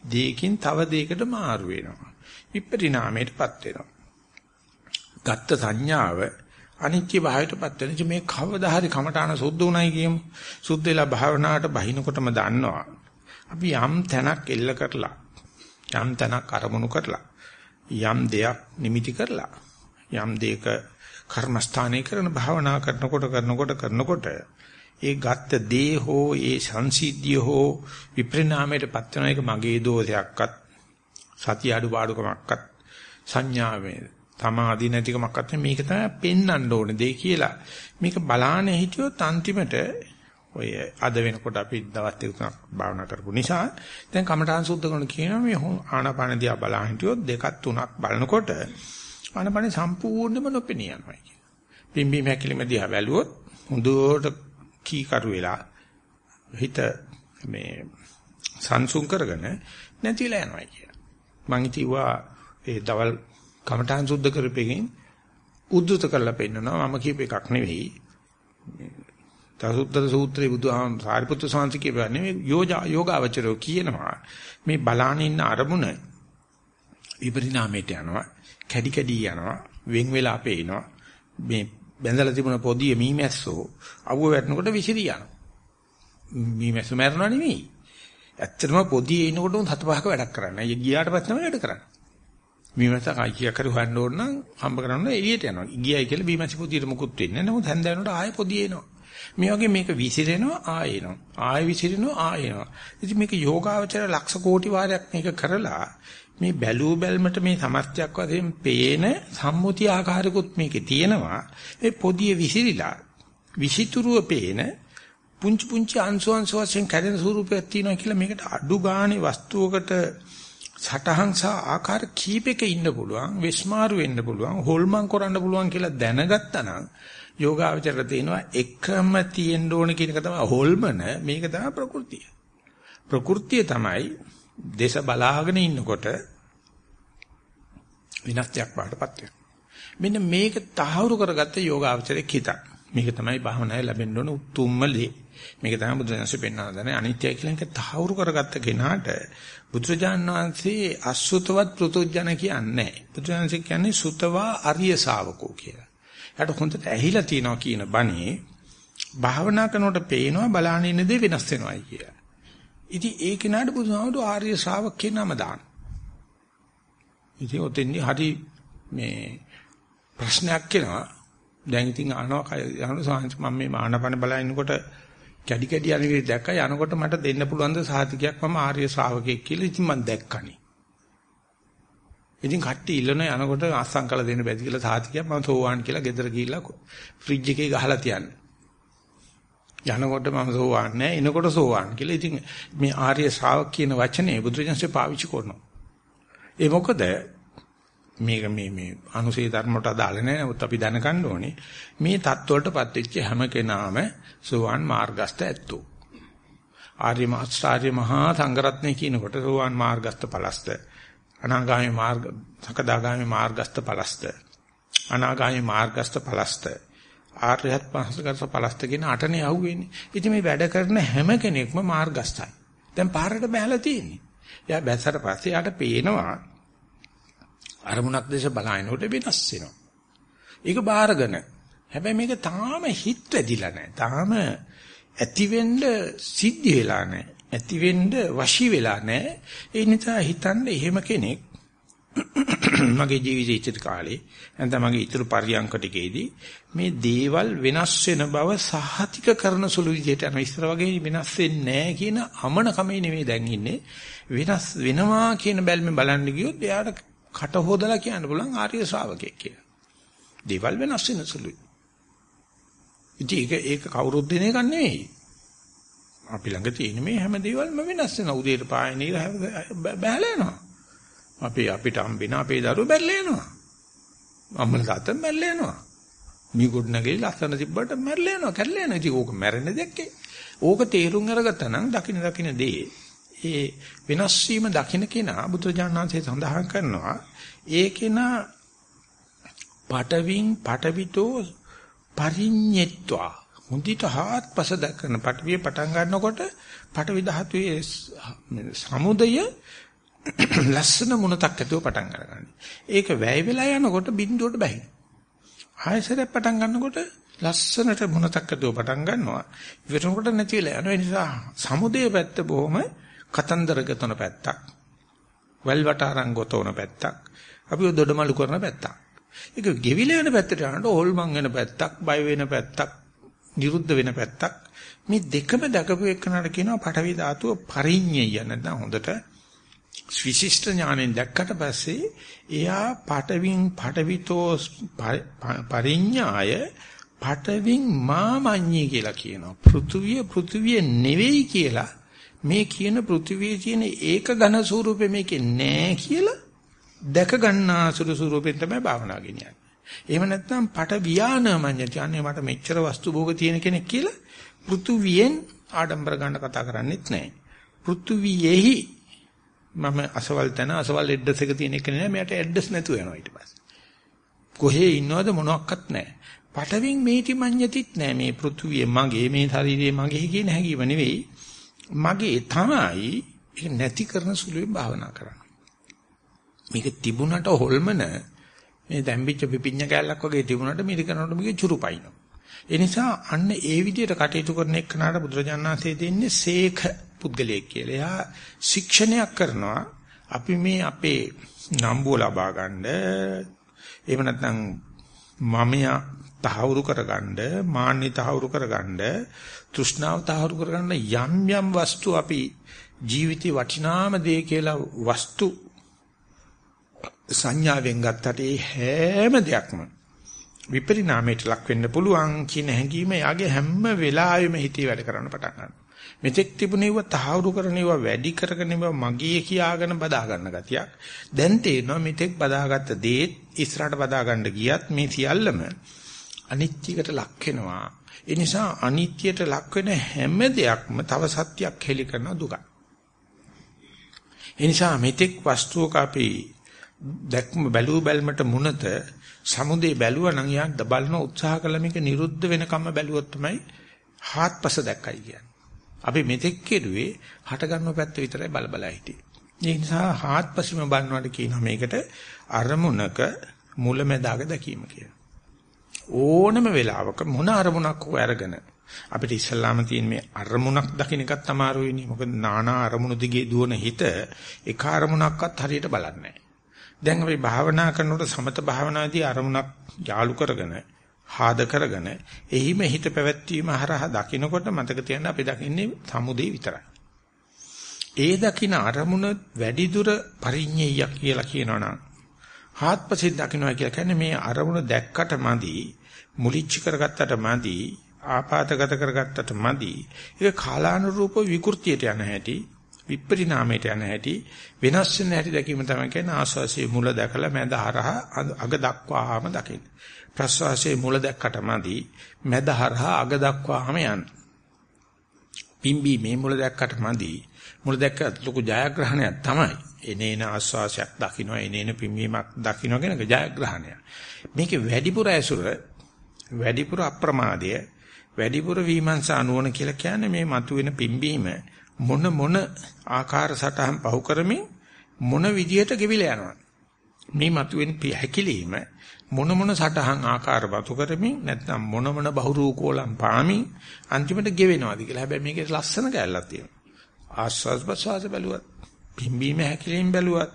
දෙයකින් තව දෙයකට මාරු වෙනවා. විපරිණාමයටපත් වෙනවා. ගත්ත සංඥාව අනිත්‍ය භාවයටපත් වෙන මේ කවදා හරි කමඨාන සුද්ධ උනායි කියමු. සුද්ධ වෙලා භාවනාවට බහිනකොටම දන්නවා. අපි යම් තැනක් එල්ල කරලා යම් තැනක් අරමුණු කරලා යම් දෙයක් නිමිති කරලා යම් දෙයක කර්මස්ථානයේ කරන භාවනා කරනකොට කරනකොට කරනකොට ඒ ගත්ත දේ හෝ ඒ සංසිද්ධිය හෝ විපරිණාමයටපත් වෙන එක මගේ දෝෂයක්වත් සතිය අඩුපාඩුකමක්වත් සංඥාවේ තමාදී නැතිකමක්වත් මේක තමයි පෙන්වන්න ඕනේ දෙය කියලා මේක බලානේ හිටියොත් අන්තිමට ඔය අද වෙනකොට අපි දවස් දෙක තුනක් භාවනා කරපු නිසා දැන් කමඨාන් සුද්ධ කරන කියනවා මේ ආනාපාන දිහා බලා හිටියොත් දෙකක් තුනක් බලනකොට ආනාපාන සම්පූර්ණයෙන්ම නොපෙනී යනවා කියන. පිම්බීම හැකිලිම දිහා බැලුවොත් හොඳට කීකරු වෙලා හිත මේ සංසුන් කරගෙන නැතිලා යනවා කියලා. මං හිතුවා ඒ දවල් කමඨාන් සුද්ධ කරපෙකින් උද්දුත කරලා පෙන්නනවා. මම කියප එකක් නෙවෙයි. තසුත්තර සූත්‍රයේ බුදුහාම සාරිපුත්‍ර සාන්ති කියපන්නේ මේ යෝජා යෝගාවචරෝ කියනවා මේ බලාන ඉන්න අරමුණ විපරිණාමයට යනවා. කැඩි කැඩි යනවා. වෙන් වෙලා පේනවා. මේ බැඳලා තිබුණ පොදිය මීමැස්සෝ අවුව වැටෙනකොට විසිරී යනවා. මීමැස්සෝ මැරෙනව නෙමෙයි. ඇත්තටම පොදියේ ඉනකොට උන් හත පහක වැඩක් කරන්නේ. අය ගියාට පස්සේ තමයි වැඩ කරන්නේ. බීමස කයිය කර හොයන්න ඕන නම් හම්බ කරන්න එළියට යනවා. ගියයි කියලා බීමස පොදියට මුකුත් වෙන්නේ නැහැ. නමුත් හැන්දෑවනට ආයෙ පොදිය එනවා. මේ වගේ මේක විසිරෙනවා ආයෙ එනවා. ආයෙ විසිරෙනවා ආයෙ එනවා. ඉතින් මේක යෝගාවචර ලක්ෂ කෝටි වාරයක් මේක කරලා මේ බැලූ බැල්මට මේ සමස්තයක් වශයෙන් පේන සම්මුති ආකාරයකුත් මේකේ තියෙනවා. ඒ පොදිය විසිරිලා විසිතුරුව පේන පුංචි පුංචි අංශු අංශු වශයෙන් කැඩෙන ස්වරූපයක් තියෙනවා කියලා මේකට අඩු ගානේ වස්තුවකට සටහන් සහ ආකාර කීපයක ඉන්න පුළුවන් විස්මාරු වෙන්න පුළුවන් හොල්මන් කරන්න පුළුවන් කියලා දැනගත්තා නම් යෝගාවචරයට තියෙනවා එකම තියෙන්න ඕන කියන එක තමයි හොල්මන මේක තමයි ප්‍රകൃතිය ප්‍රകൃතිය තමයි දේශ බලාගෙන ඉන්නකොට විනාශයක් වඩපත් වෙනවා මෙන්න මේක තහවුරු කරගත්ත යෝගාවචරයේ හිතක් මේක තමයි භාවනාවේ ලැබෙන්න ඕන උතුම්ම දේ මේක තමයි බුදුරජාණන්සේ පෙන්වන දන්නේ අනිත්‍යයි කියලා එක තහවුරු කරගත්ත කෙනාට බුදුරජාණන් වහන්සේ අසුතවත් පෘතුජන කියන්නේ බුදුරජාණන්සේ කියන්නේ සුතවා අරිය ශාවකෝ කියලා. එයාට හොඳට ඇහිලා තියනවා කියන බණේ භාවනා කරනකොට පේනවා බලාන ඉන්න දේ වෙනස් වෙනවායි කියලා. ඉතින් ඒ කෙනාට බුදුහාමුදුරු ආර්ය ශ්‍රාවක කියන නම දාන. ඉතින් ඔතෙන්දී හරි මේ ප්‍රශ්නයක් එනවා. දැන් ඉතින් අහනවා අහනවා මම මේ ආනපන බලනකොට කැඩි කැඩි යන විදිහ දැක්කා යනකොට මට දෙන්න පුළුවන් ද සාහිතිකයක් මම ආර්ය ශ්‍රාවකෙක් කියලා ඉතින් මම දැක්කනේ. ඉතින් කට්ටි ඉල්ලන යනකොට අස්සම් කළ දෙන්න බැරි කියලා සාහිතිකයක් මම සෝවාන් කියලා ගෙදර ගිහිල්ලා ෆ්‍රිජ් එකේ ගහලා තියන්නේ. යනකොට මම සෝවාන් නෑ එනකොට සෝවාන් කියලා. ඉතින් මේ ආර්ය ශ්‍රාවක කියන වචනේ බුදුරජාණන්සේ පාවිච්චි කරනවා. ඒ මොකද මේක මේ මේ අනුසේ ධර්මයට අදාළ නැහැ. නමුත් අපි දැනගන්න ඕනේ මේ தත්වලටපත් වෙච්ච හැම කෙනාම සෝවාන් මාර්ගස්ත ඇත්තෝ. ආර්ය මාස්ටාර්ය මහා සංඝරත්නය කියනකොට සෝවාන් මාර්ගස්ත පලස්ත. අනාගාමී මාර්ග සකදාගාමී මාර්ගස්ත පලස්ත. අනාගාමී මාර්ගස්ත පලස්ත. ආර්යහත් පහසකරස පලස්ත කියන අටනේ අහුවෙන්නේ ඉතින් මේ වැඩ කරන හැම කෙනෙක්ම මාර්ගස්තයි දැන් පාරට බහැලා තියෙන්නේ එයා බැස්සට පස්සේ යාට පේනවා අරමුණක් දැස බලනකොට වෙනස් වෙනවා. ඒක බාරගෙන. හැබැයි මේක තාම හිත වැඩිලා නැහැ. තාම ඇතිවෙන්න සිද්ධ වෙලා නැහැ. ඇතිවෙන්න වශී වෙලා නැහැ. ඒ නිසා හිතන්න එහෙම කෙනෙක් [COUGHS] මගේ ජීවිතයේ ඉතිරි කාලේ නැත්නම් මගේ ඉතුරු පරියන්ක ටිකේදී මේ දේවල් වෙනස් වෙන බව සහතික කරන සුළු විදිහට යන ඉස්සර වගේ වෙනස් වෙන්නේ නැහැ කියන අමන කමේ නෙමෙයි දැන් ඉන්නේ වෙනස් වෙනවා කියන බැල්මෙන් බලන්න ගියොත් එයාට කට හොදලා කියන්න පුළුවන් ආර්ය ශ්‍රාවකයෙක් කියලා. දේවල් වෙනස් වෙන සුළුයි. ඉතින් ඒක ඒක කවුරුත් දෙන එකක් නෙවෙයි. අපි ළඟ තියෙන මේ හැම දේවල්ම වෙනස් වෙනවා. උදේට පායන ඉර බැහැලා යනවා. අපි අපිට හම්බෙන අපේ දරුවෝ බැරිලා යනවා. අම්මලා තාත්තා මැරලා යනවා. මිගුඩ් නැගී ලස්සන තිබ්බට මැරලා යනවා. කැරලා යනවා. ඉතින් ඕක මැරෙන්නේ දැක්කේ. ඕක තේරුම් අරගත්තා නම් දකින්න දකින්න දේ ඒ වෙනස් වීම දකින්න කෙනා බුදුරජාණන්සේ සඳහන් කරනවා ඒ කෙනා පටවින් පටවිතෝ පරිඤ්ඤත්වා මුදිත හාත්පස දක්වන පටවිය පටන් ගන්නකොට පටවි ධාතුවේ සමුදය [COUGHS] ලස්සන මුණතක් ඇතුව පටන් ගන්නගන්නේ. ඒක වැය වෙලා යනකොට බිඳුවට බැහැ. ආයසරයක් පටන් ගන්නකොට ලස්සනට මුණතක් ඇතුව පටන් ගන්නවා. ඉවරනකොට නැති වෙලා යනවා. ඒ නිසා සමුදය පැත්ත බොහොම කතන්දර ගතන පැත්තක්. වැල් වටාරම් ගොතවන පැත්තක්. අපි දොඩමලු කරන පැත්තක්. ඒක ගෙවිල යන පැත්තට යනකොට හොල්මන් වෙන පැත්තක්, බය වෙන පැත්තක්, නිරුද්ධ වෙන පැත්තක්. මේ දෙකම දකපු එකනට කියනවා පඨවි ධාතුව පරිඤ්ඤය නැත්නම් හොඳට විශිෂ්ට ඥාණයෙන් දැක්කට පස්සේ එයා පඨවින් පඨවිතෝ පරිඤ්ඤාය පඨවින් මාමඤ්ඤී කියලා කියනවා. පෘථුවිය පෘථුවිය නෙවෙයි කියලා මේ කියන පෘථිවියේ තියෙන ඒක ඝන ස්වරූපෙ මේකේ නෑ කියලා දැක ගන්නා සුළු ස්වරූපෙන් තමයි භාවනා ගෙනියන්නේ. එහෙම නැත්නම් පට වියානමඤ්ඤති අනේ මට මෙච්චර වස්තු භෝග තියෙන කෙනෙක් කියලා පෘථුවියෙන් ආඩම්බර ගන්න කතා කරන්නේත් නැහැ. පෘථුවියෙහි මම අසවල් තැන අසවල් ඇඩ්‍රස් එක තියෙන එක නෑ මෙයාට ඇඩ්‍රස් නැතුව යනවා ඊට පස්සේ. කොහේ ඉන්නවද මොනවත් නැහැ. පටවින් මේටි මඤ්ඤතිත් නැහැ මේ පෘථුවිය මගේ මේ ශරීරය මගේ කියන හැඟීම නෙවෙයි. මගේ තමයි ඒක නැති කරන සුළුවෙන් භාවනා කරන්න. මේක තිබුණට හොල්මන මේ දැම්බිච්ච පිපිඤ්ඤ කැලක් වගේ තිබුණට මේක කරනකොට මේක චුරුපයින්නවා. ඒ නිසා අන්න ඒ විදිහට කටයුතු කරන එක්කනට බුදුරජාණන්සේ දෙන්නේ සේඛ පුද්ගලයෙක් කියලා. එයා ශික්ෂණයක් කරනවා අපි මේ අපේ නම්බුව ලබා ගන්න එහෙම නැත්නම් මමයා තහවුරු කරගන්න මාන්නි තහවුරු කරගන්න තෘෂ්ණාව තහවුරු කරගන්න යම් යම් වස්තු අපි ජීවිතේ වටිනාම දේ කියලා වස්තු සංඥාවෙන් ගත්තට ඒ හැම දෙයක්ම විපරිණාමයට ලක් වෙන්න පුළුවන් කියන හැඟීම යාගේ හැම වෙලාවෙම හිතේ වැඩ කරන්න පටන් ගන්නවා. මෙතෙක් තිබුණේව තහවුරු කරණේව වැඩි කරගෙනව මගේ කියාගෙන බදා ගන්න ගතියක්. දැන් තේරෙනවා මෙතෙක් බදාගත්ත දේත් ඉස්සරහට බදා ගන්න ගියත් මේ සියල්ලම අනිත්‍යයකට ලක් වෙනවා. ඒ නිසා අනිත්‍යයට ලක් වෙන හැම දෙයක්ම තව සත්‍යයක් හෙලි කරන දුකයි. ඒ නිසා මෙතෙක් වස්තුවක අපි දැක්ම බැලුව බැලමට මුනත සමුදේ බැලුවා නම් යා බලන උත්සාහ කළ මේක නිරුද්ධ වෙනකම්ම බැලුවොත් තමයි හාත්පස දැක්කයි කියන්නේ. අපි මෙතෙක් කෙරුවේ හට ගන්නව පැත්ත විතරයි බල බල හිටියේ. ඒ නිසා හාත්පසෙම බලනවාට කියනවා මේකට අරමුණක මුලැමැදාග දැකීම කියලා. ඕනම වෙලාවක මොන අරමුණක් හෝ අරගෙන අපිට ඉස්සල්ලාම තියෙන මේ අරමුණක් දකින්න එකත් අමාරු වෙන්නේ. මොකද নানা අරමුණු දිගේ දුවන හිත එක අරමුණක්වත් හරියට බලන්නේ නැහැ. දැන් අපි භාවනා කරනකොට සමත භාවනාදී අරමුණක් යාලු කරගෙන හාද කරගෙන එහිම හිත පැවැත්වීම හරහා දකින්නකොට මතක තියන්න අපි දකින්නේ සමුදේ විතරයි. ඒ දකින්න අරමුණ වැඩි දුර පරිඤ්ඤයක් කියලා කියනවනම් හාත්පසින් දකින්නවා කියලා කියන්නේ මේ අරමුණ දැක්කට මදි මුලිච්ච කරගත්තට මදි ආපాతගත කරගත්තට මදි ඒක කාලානුරූප විකෘතියට යන හැටි විපරිණාමයට යන හැටි වෙනස් වෙන හැටි දැකීම තමයි කියන්නේ ආස්වාසියේ මුල දැකලා මැද හරහා අග දක්වාම දකින්න. ප්‍රස්වාසයේ මුල දැක්කට මදි මැද හරහා අග දක්වාම යන්න. පිම්බි මේ මුල දැක්කට මදි මුල දැක්ක ලොකු ජයග්‍රහණයක් තමයි. එනේන ආස්වාසයක් දකින්න එනේන පිම්බීමක් දකින්න කියන ජයග්‍රහණය. මේකේ වැඩිපුර ඇසුර වැඩිපුර අප්‍රමාදය වැඩිපුර විමර්ශන නුවණ කියලා කියන්නේ මේ මතුවෙන පිම්බීම මොන මොන ආකාර සටහන් පහු කරමින් මොන විදියට ගෙවිලා යනවා. මේ මතුවෙන හැකිලිම මොන මොන සටහන් ආකාර වතු කරමින් නැත්නම් මොන මොන බහුරූකෝලම් පාමින් අන්තිමට ගෙවෙනවාද කියලා. හැබැයි මේකේ ලස්සන කැලලක් තියෙනවා. ආස්වාස් ප්‍රසවාස බැලුවත්, පිම්බීම හැකිලිම බැලුවත්,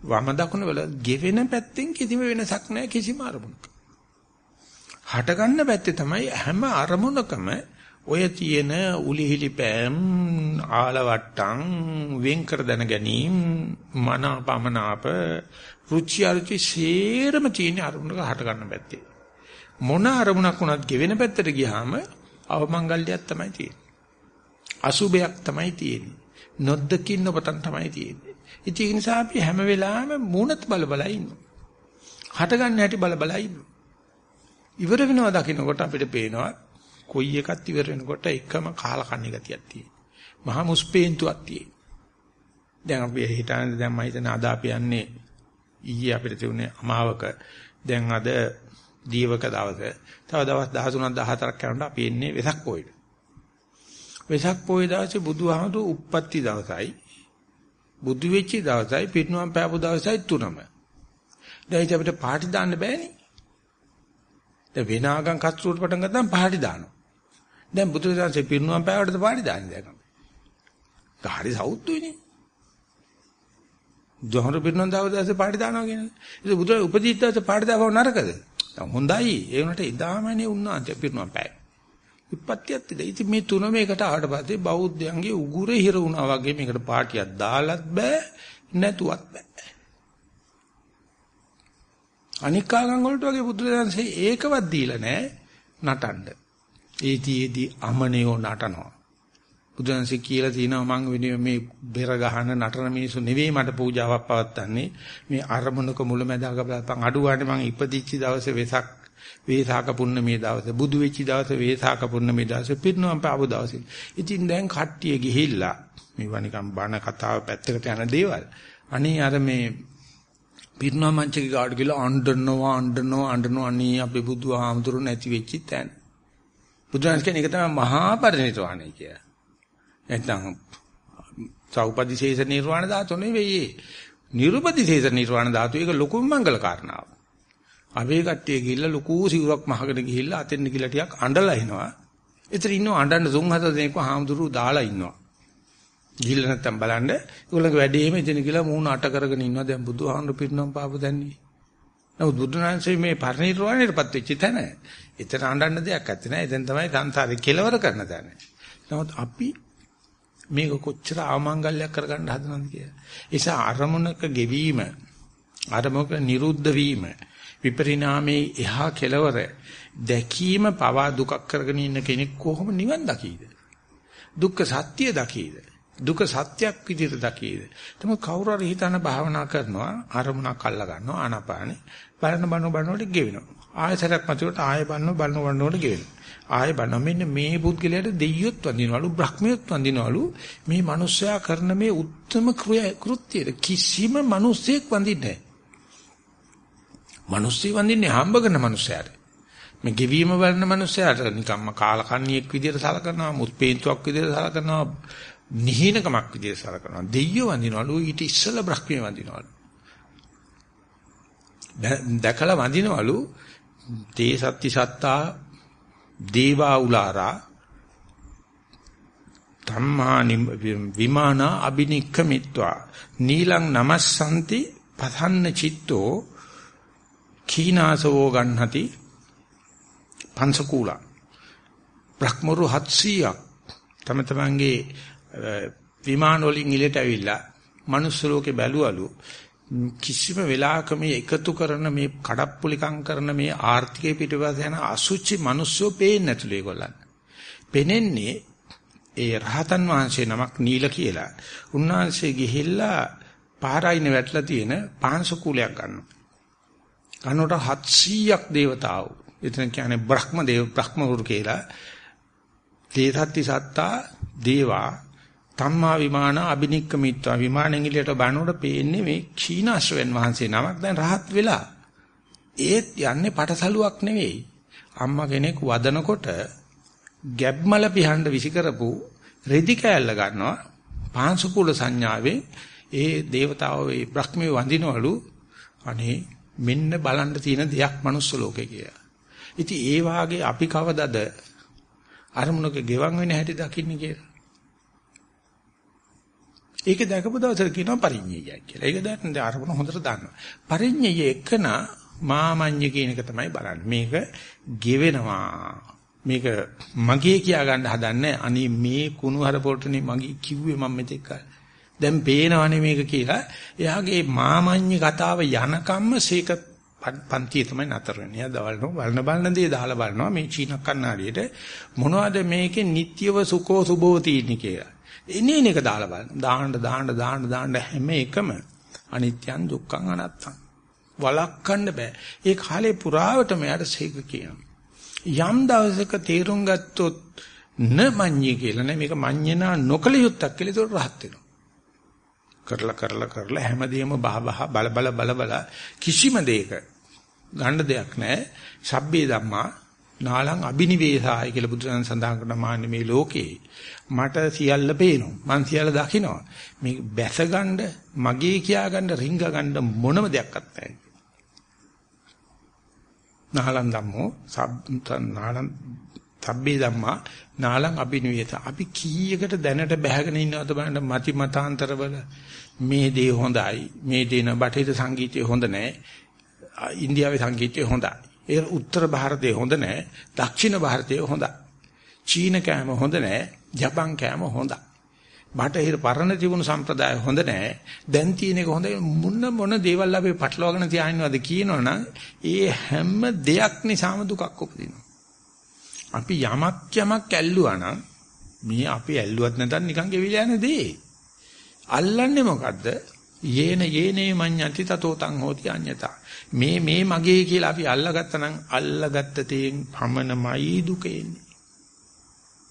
වම දකුණ බැලුවත් ගෙවෙන පැත්තෙන් කිසිම වෙනසක් නැහැ කිසිම අරමුණක. හට ගන්න පැත්තේ තමයි හැම අරමුණකම ඔය තියෙන උලිහිලි පෑම් ආලවට්ටම් වෙන් කර දැන ගැනීම මනාපමනාප රුචි අරුචි සේරම තියෙන අරමුණක හට ගන්න පැත්තේ. මොන අරමුණක් වුණත් ගෙවෙන පැත්තට ගියාම අවමංගල්‍යයක් තමයි තියෙන්නේ. අසුබයක් තමයි තියෙන්නේ. නොද්දකින් ඔබතන් තමයි තියෙන්නේ. ඉතින් ඒ නිසා අපි හැම වෙලාවෙම මූණත් බල බල ඉන්නවා. හට ගන්න හැටි බල බල ඉන්නවා. ඉවර වෙනවා දකින්නකොට අපිට පේනවා කොයි එකත් ඉවර වෙනකොට එකම කාල කන්නේ ගතියක් තියෙනවා. මහා මුස්පේන්තුවක් තියෙනවා. දැන් අපි හිතන්නේ දැන් මම හිතන අද අපි යන්නේ ඊයේ අපිට තිබුණේ අමාවක. දැන් අද දීවක දවස. තව දවස් 13ක් 14ක් යනකොට අපි එන්නේ වෙසක් පොයේට. වෙසක් පොයේ දවසේ බුදුහාමුදුරු උප්පත්ති දවසයි. බුදු වෙච්ච දවසයි පිරිනුවම් පෑපු දවසයි තුනම. දැන් අපිට පාටි දාන්න බෑනේ. දැන් වෙන ආගම් කස්තුවට පටන් ගත්තාම පාටි දානවා. දැන් බුදුරජාණන්සේ පිරිනුවම් පෑවටද පාටි දාන්නේ දැන් අපි. හරි සෞත්තුයිනේ. ජොහර පිරිනුවම් දාවදාසේ පාටි දානවා කියන්නේ. ඒක බුදු උපදීත්තාසේ පාටි දාවව නරකද? හොඳයි. ඒ වුණාට එදාමනේ උන්වහන්සේ පිරිනුවම් පෑවේ. උත්පත්තියක් තියද. ඉතින් මේ තුන මේකට ආවට පස්සේ බෞද්ධයන්ගේ උගුර හිර වුණා වගේ මේකට පාටියක් දාලත් බෑ නැතුවත් බෑ. අනික් ආගම් වලට වගේ බුදුරජාණන්සේ ඒකවත් දීලා නැහැ නටන්න. ඒතිෙදි අමනියෝ නටනවා. බුදුන්සේ කියලා තිනවා මං වෙනුවෙන් මේ බෙර ගහන නටන මිනිස්සු නෙවෙයි මට පූජාවක් පවත්වන්නේ. මේ අරමුණක මුලැමැදාක බලපන් අඩු ගන්න මං ඉපදිච්ච දවසේ වෙසක් වේසාක පුන්නමේ දවසේ බුදු වෙච්ච දවසේ වේසාක පුන්නමේ දවසේ පිරිනවම් පාපු දවසේ. ඉතින් දැන් කට්ටිය ගිහිල්ලා මේවා නිකන් බණ කතාව පැත්තකට යන දේවල්. අනේ අර මේ පිරිනවම් මංචකේ ගාඩ ගිහලා අඬනවා අඬනවා අඬනවා. අනේ අපේ බුදුහාමුදුරු නැති වෙච්ච තැන. බුදුරජාණන් කියන්නේ ඒක තමයි මහා පරිණිරවාණය කිය. නැත්නම් සෞපදිශේෂ නිර්වාණ ධාතු නෙවෙයි. නිරුපදිශේෂ නිර්වාණ ධාතු ඒක ලොකුම මංගල කාරණාවක්. අවේ කට්ටිය ගිහිල්ලා ලොකු සිවුරක් මහගෙන ගිහිල්ලා අතෙන් ගිහිල්ලා ටිකක් අඬලා එනවා. එතන ඉන්නව අඬන්න තුන් හතර දෙනෙක්ව හාමුදුරුවෝ දාලා ඉන්නවා. ගිහිල්ලා නැත්තම් බලන්න ඒගොල්ලන්ගේ වැඩේම ඉතින් කියලා මූණ අට කරගෙන ඉන්නවා දැන් බුදුහාමුදුරු පිරිනම් පාප දැන්නේ. නමුත් බුදුනාංශයේ මේ පරිණිරවාණයටපත් වෙච්ච තැන එතන අඬන්න දෙයක් නැත්තේ නෑ. එතෙන් තමයි සංසාරේ කෙලවර කරන තැන. නමුත් අපි මේක කොච්චර ආමංගල්‍යයක් කරගන්න හදනවද කියලා. ඒ නිසා අරමුණක ගෙවීම අරමුණක නිරුද්ධ වීම විපරිණාමයේ එහා කෙලවර දැකීම පවා දුකක් කරගෙන ඉන්න කෙනෙක් කොහොම නිවන් දකීද? දුක්ඛ සත්‍ය දකීද? දුක සත්‍යක් විදිහට දකීද? තම කවුරු හරි හිතන භාවනා කරනවා අරමුණක් අල්ල ගන්නවා ආනාපානෙ බලන බන බනවලට ගෙවෙනවා. ආයතරක් මතුවට ආය බන්න බන්න බන්නවලට ගෙවෙනවා. ආය බන්න මෙන්න මේ පුද්ගලයාට දෙයියොත් වඳිනවලු බ්‍රහ්මියොත් වඳිනවලු මේ මිනිස්සයා කරන මේ උත්තරම කෘත්‍යය කිසිම මිනිසෙක් වඳින්නේ නැහැ. මිනිස්සු වඳින්නේ හම්බ කරන මිනිස්සයාට. මේ ගෙවීම බලන මිනිස්සයාට නිකම්ම කාලකන්ණියෙක් විදියට සලකනවා, මුත්පේන්තුවක් විදියට සලකනවා, නිහිනකමක් විදියට සලකනවා. දෙයියෝ වඳිනවලු ඊට ඉස්සෙල්ලා බ්‍රහ්මිය වඳිනවලු. දැකලා වඳිනවලු. තේ සත්‍ති සත්තා දේවා උලාරා ධම්මා විමාන අබිනික්කමිත්වා නීලං නමස්සන්ති පතන්න චිත්තෝ කීනාසවෝ ගන්නති පංසකූලා. බ්‍රහ්මරු 700ක් තම තමන්ගේ විමාන වලින් ඉලට ඇවිල්ලා මනුස්ස ලෝකේ බැලුවලු කිසිම වෙලාවක මේ එකතු කරන මේ කඩප්පුලිකම් කරන මේ ආර්ථිකය පිටපස්ස යන අසුචි මිනිස්සු පේන්නේ නැතුළු ඒගොල්ලන්. පෙනෙන්නේ ඒ රහතන් වහන්සේ නමක් නීල කියලා. උන්වහන්සේ ගිහිල්ලා පාරයින වැටලා තියෙන පාංශ කුලයක් ගන්නවා. කනට 700ක් దేవතාවෝ. එතන කියන්නේ බ්‍රහ්ම දේව බ්‍රහ්මවරු කියලා. තේසත්ති සත්තා දේවා තම්මා විමාන අබිනික්කමිත්වා විමානෙන් ඉලියට බනකොට පේන්නේ මේ ක්ෂීණාශ්‍රවෙන් වහන්සේ නමක් දැන් රහත් වෙලා. ඒත් යන්නේ පටසලුවක් නෙවෙයි. අම්මා කෙනෙක් වදනකොට ගැබ්මල පිහඬ විසි කරපු රෙදි කෑල්ල ගන්නවා පාංශුකුල සංඥාවේ ඒ దేవතාවෝ ඒ බ්‍රහ්මයේ වඳිනවලු අනේ මෙන්න බලන්න තියෙන දෙයක් manuss ලෝකේ කියලා. ඉතින් ඒ වාගේ අපි කවදද අරමුණක ගෙවන් වෙන හැටි දකින්නේ කියලා. ඒක දැකපු දවසට කියනවා පරිඤ්ඤයයි කියලා. ඒක දැන් අරමුණ හොඳට දන්නවා. පරිඤ්ඤය එකන මාමඤ්ඤ කියන එක තමයි බලන්නේ. මේක ගෙවෙනවා. මේක මගේ කියා ගන්න හදන්නේ අනේ මේ කුණු හරපොටනේ මගේ කිව්වේ මම මෙතෙක් කාලේ. දැන් පේනවනේ මේක කියලා. එයාගේ මාමඤ්ඤ කතාව යනකම්ම සීක පන්තිය තමයි නතර වෙන්නේ. එයා දවල්නෝ බලන බලන දේ දාලා බලනවා මේ චීන කන්නාඩියට මොනවද මේකේ නිට්‍යව සුකෝ සුබෝ තියෙන්නේ කියලා. එනේන එක දාලා බලන්න. දාන්න දාන්න දාන්න දාන්න හැම එකම අනිත්‍යං දුක්ඛං අනත්තං. වළක්වන්න බෑ. ඒ කාලේ පුරාවටම යාට සීක කියනවා. යම් දවසක තේරුම් ගත්තොත් න මඤ්ඤී කියලා නේ මේක මඤ්ඤනා නොකල යුත්තක් කියලා ඒක රහත් වෙනවා. කරලා කරලා කරලා හැමදේම බහ බහ බල බල බල බල කිසිම දෙයක ගන්න දෙයක් නැහැ. සබ්බේ ධම්මා නාලං අබිනිවේසාය කියලා බුදුසසුන සඳහන් කරන මාන්නේ මේ ලෝකේ මට සියල්ල පේනවා. මං සියල්ල දකිනවා. මේ බැස ගන්න මගේ කියා ගන්න රිංග ගන්න මොනම දෙයක්වත් නැහැ. නාලං ධම්මෝ සබ් නාලං සබ්බේ ධම්මා නාලං අබිනිවේත අපි කීයකට දැනට බැහැගෙන ඉන්නවද බලන්න මති මතාන්තරවල මේ දේ හොඳයි මේ දේ න බටහිර සංගීතය හොඳ නැහැ ඉන්දියාවේ සංගීතය හොඳයි ඒ උත්තර ಭಾರತයේ හොඳ නැහැ. දක්ෂිණ ಭಾರತයේ හොඳයි. චීන කෑම හොඳ නැහැ. ජපන් කෑම හොඳයි. බටහිර පරණ තිබුණු සම්ප්‍රදාය හොඳ නැහැ. දැන් තියෙන එක හොඳයි. මොන මොන දේවල් අපි පටලවාගෙන තියාිනවද කියනවනම් ඒ හැම දෙයක් නිසාම දුකක් උපදිනවා. අපි යමක් යමක් ඇල්ලුවා නම් මේ අපි ඇල්ලුවත් නැතත් නිකන් ගෙවිලා යන දේ. අල්ලන්නේ මොකද්ද? යේන යේනේ මඤ්ඤති තතෝ තං හෝති අඤ්ඤතා. මේ මේ මගේ කියලා අපි අල්ලගත්තා නම් අල්ලගත්ත තේන් පමනමයි දුක එන්නේ.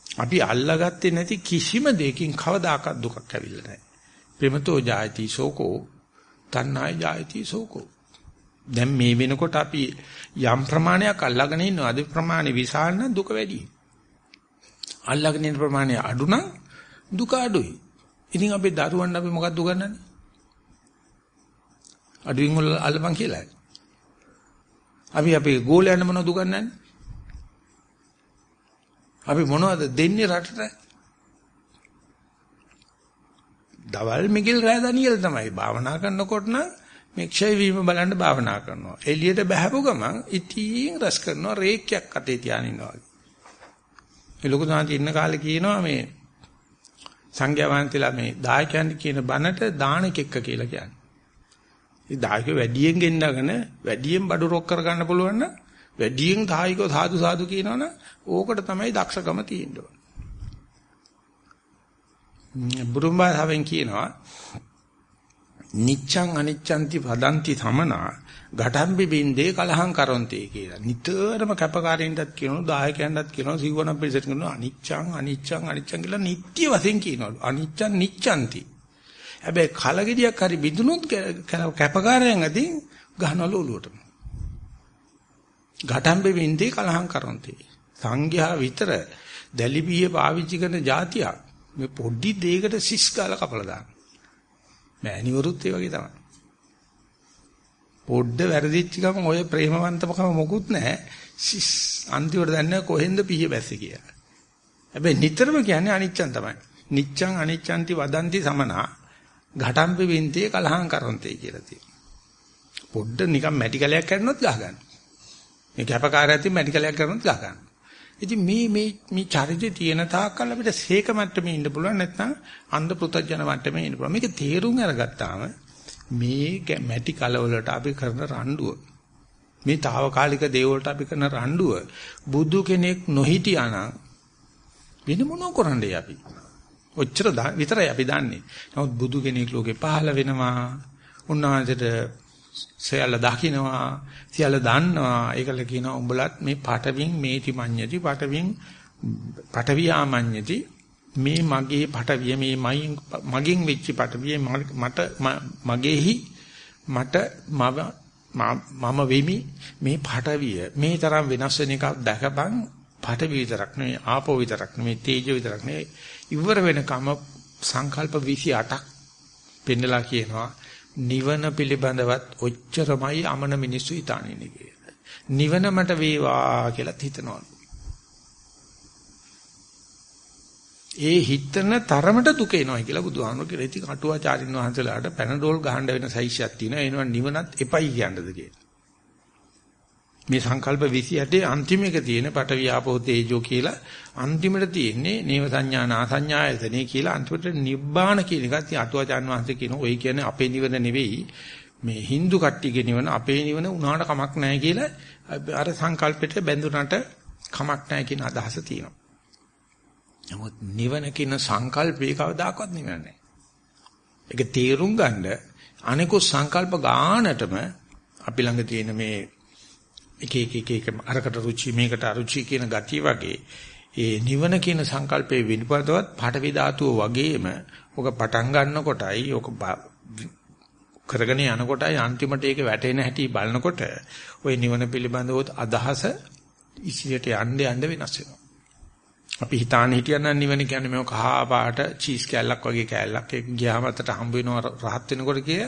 අපි අල්ලගත්තේ නැති කිසිම දෙයකින් කවදාකවත් දුකක් ඇවිල්ලා නැහැ. ප්‍රේමතෝ ජායති සෝකෝ තණ්හාය ජායති සෝකෝ දැන් මේ වෙනකොට අපි යම් ප්‍රමාණයක් අල්ලගෙන ඉන්නවා. අද ප්‍රමාණය විශාල නම් දුක වැඩි. අල්ලගෙන ඉන්න ප්‍රමාණය අඩු නම් දුක අඩුයි. ඉතින් අපි දරුවන් අපි මොකක්ද උගන්වන්නේ? අඩුවෙන් වල අල්ලපන් කියලා. අපි අපේ ගෝලයන් මොනවද උගන්වන්නේ? අපි මොනවද දෙන්නේ රටට? දවල් මිගිල් රෑ දනියල් තමයි භාවනා කරනකොට නම් මේ ක්ෂය වීම බලන්න භාවනා කරනවා. එළියට බහැපු ගමන් ඉතින් රස කරනවා රේක්යක් අතේ තියාගෙන ඉන්නවා. ඒ ලොකු සාන්ති ඉන්න කාලේ කියනවා මේ සංඝයා වහන්සේලා මේ දායකයන් කියන බණට දානකෙක්ක කියලා කියන්නේ. ඒ දායක වැඩියෙන් ගෙන්නගෙන වැඩියෙන් බඩු රොක් කර ගන්න පුළුවන් නම් වැඩියෙන් දායකව සාදු සාදු කියනවනම් ඕකට තමයි දක්ෂකම තියෙන්නේ. බුරුම් භාෂාවෙන් කියනවා නිච්ඡං අනිච්ඡන්ති වදන්ති සමනා ඝටම්බි බින්දේ කලහං කරොන්තේ කියලා. නිතරම කැපකාරීන්ටත් කියනවා දායකයන්ටත් කියනවා සිවණ පිළිසෙට කියනවා අනිච්ඡං අනිච්ඡං අනිච්ඡං කියලා නිට්ටය වශයෙන් කියනවලු. අනිච්ඡං නිච්ඡන්ති. හැබැයි කලගෙඩියක් හරි බිඳුනොත් කැපකාරයන් අදින් ගහනවලු ඔලුවටම. ඝටම්බි බින්දේ කලහං කරොන්තේ. සංඝයා විතර දැලිපියේ පාවිච්චි කරන જાතියක් මේ පොඩි දෙයකට සිස් ගාලා කපලා දාන. මෑණිවරුත් ඒ වගේ තමයි. පොඩ්ඩ වැරදිච්ච ගමන් ඔය ප්‍රේමවන්තකම මොකුත් නැහැ. සිස් අන්තිමට දන්නේ කොහෙන්ද පිහිය බැස්සේ කියලා. හැබැයි නිතරම කියන්නේ අනිච්චන් තමයි. නිච්ඡං අනිච්ඡන්ති වදන්ති සමනා ඝටම්පි වින්තේ කලහං කරන්තේ කියලා තියෙනවා. පොඩ්ඩ නිකන් මැටි කලයක් කරනොත් ගහ ගන්න. මේ කැපකාරයන් මැටි කලයක් කරනොත් ගහ ගන්න. ඉතින් මේ මේ මේ චරිතය තියෙන තාක්කල් අපිට සීක මට්ටමේ ඉන්න පුළුවන් නැත්නම් අන්ධ පෘතජන මට්ටමේ ඉන්න පුළුවන්. මේක තේරුම් අරගත්තාම මේ මැටි කලවලට අපි කරන රණ්ඩුව මේ తాවකාලික දේවල්ට අපි කරන රණ්ඩුව බුදු කෙනෙක් නොහිටියානම් වෙන මොනෝ කරන්නේ අපි? ඔච්චර විතරයි අපි දන්නේ. නමුත් බුදු කෙනෙක් ලෝකේ පහළ වෙනවා. උන්වහන්සේට සියල්ල දකින්නවා සියල්ල දන්නවා ඒකල කියනවා උඹලත් මේ පටවින් මේටි මඤ්ඤති පටවින් පටවියාමඤ්ඤති මේ මගේ පටවිය මේ මගෙන් වෙච්ච පටවිය මට මගේහි මට මම වෙමි මේ පටවිය මේ තරම් වෙනස් වෙන එකක් දැකපන් පටවිය විතරක් නෙවෙයි ආපෝ විතරක් නෙවෙයි තේජෝ විතරක් නෙවෙයි ඉවර වෙනකම සංකල්ප 28ක් පෙන්නලා කියනවා නිවන පිළිබඳවත් ඔච්චරමයි අමන මිනිස්සු හිතාන්නේ කියලා. නිවන මට වේවා කියලා හිතනවා. ඒ හිතන තරමට දුක එනවා කියලා බුදුහාමුදුරුවෝ කියලා. ඉතින් අටුවාචාරින් වහන්සේලාට පැනඩෝල් ගහන්න වෙන සයිසියක් තියෙනවා. එනවා නිවනත් එපයි කියන්නද කියලා. මේ සංකල්ප 28 අන්තිම එක තියෙන පට වියාපෝ තේජෝ කියලා අන්තිමට තියෙන්නේ නේව සංඥා නාසඤ්ඤායතනේ කියලා අන්තිමට නිබ්බාන කියන එකත් අටුවාචාන් වහන්සේ කියන ඔය කියන්නේ අපේ නිවන නෙවෙයි මේ Hindu කට්ටියගේ නිවන අපේ නිවන උනාට කමක් නැහැ කියලා අර සංකල්පෙට බැඳුනට කමක් නැහැ කියන අදහස තියෙනවා. නමුත් නිවන කියන සංකල්පේ කවදාකවත් නිවන නැහැ. ඒක තේරුම් ගන්න අනිකුත් සංකල්ප ගානටම අපි ළඟ තියෙන මේ එක එක එක එක අරකට රුචි මේකට අරුචි කියන ගතිය වගේ ඒ නිවන කියන සංකල්පයේ විනිපදවත් පාඨවි ධාතුව වගේම ඔක පටන් ගන්නකොටයි ඔක කරගෙන යනකොටයි අන්තිමට ඒක වැටෙන හැටි බලනකොට ওই නිවන පිළිබඳව අදහස ඉසියට යන්න යන්න වෙනස් වෙනවා. අපි හිතාන හිටියනම් නිවන කියන්නේ මේ කහා පාට චීස් කෑල්ලක් වගේ කෑල්ලක් ඒක ගියාම අතට හම්බ වෙනවා රහත් වෙනකොට කිය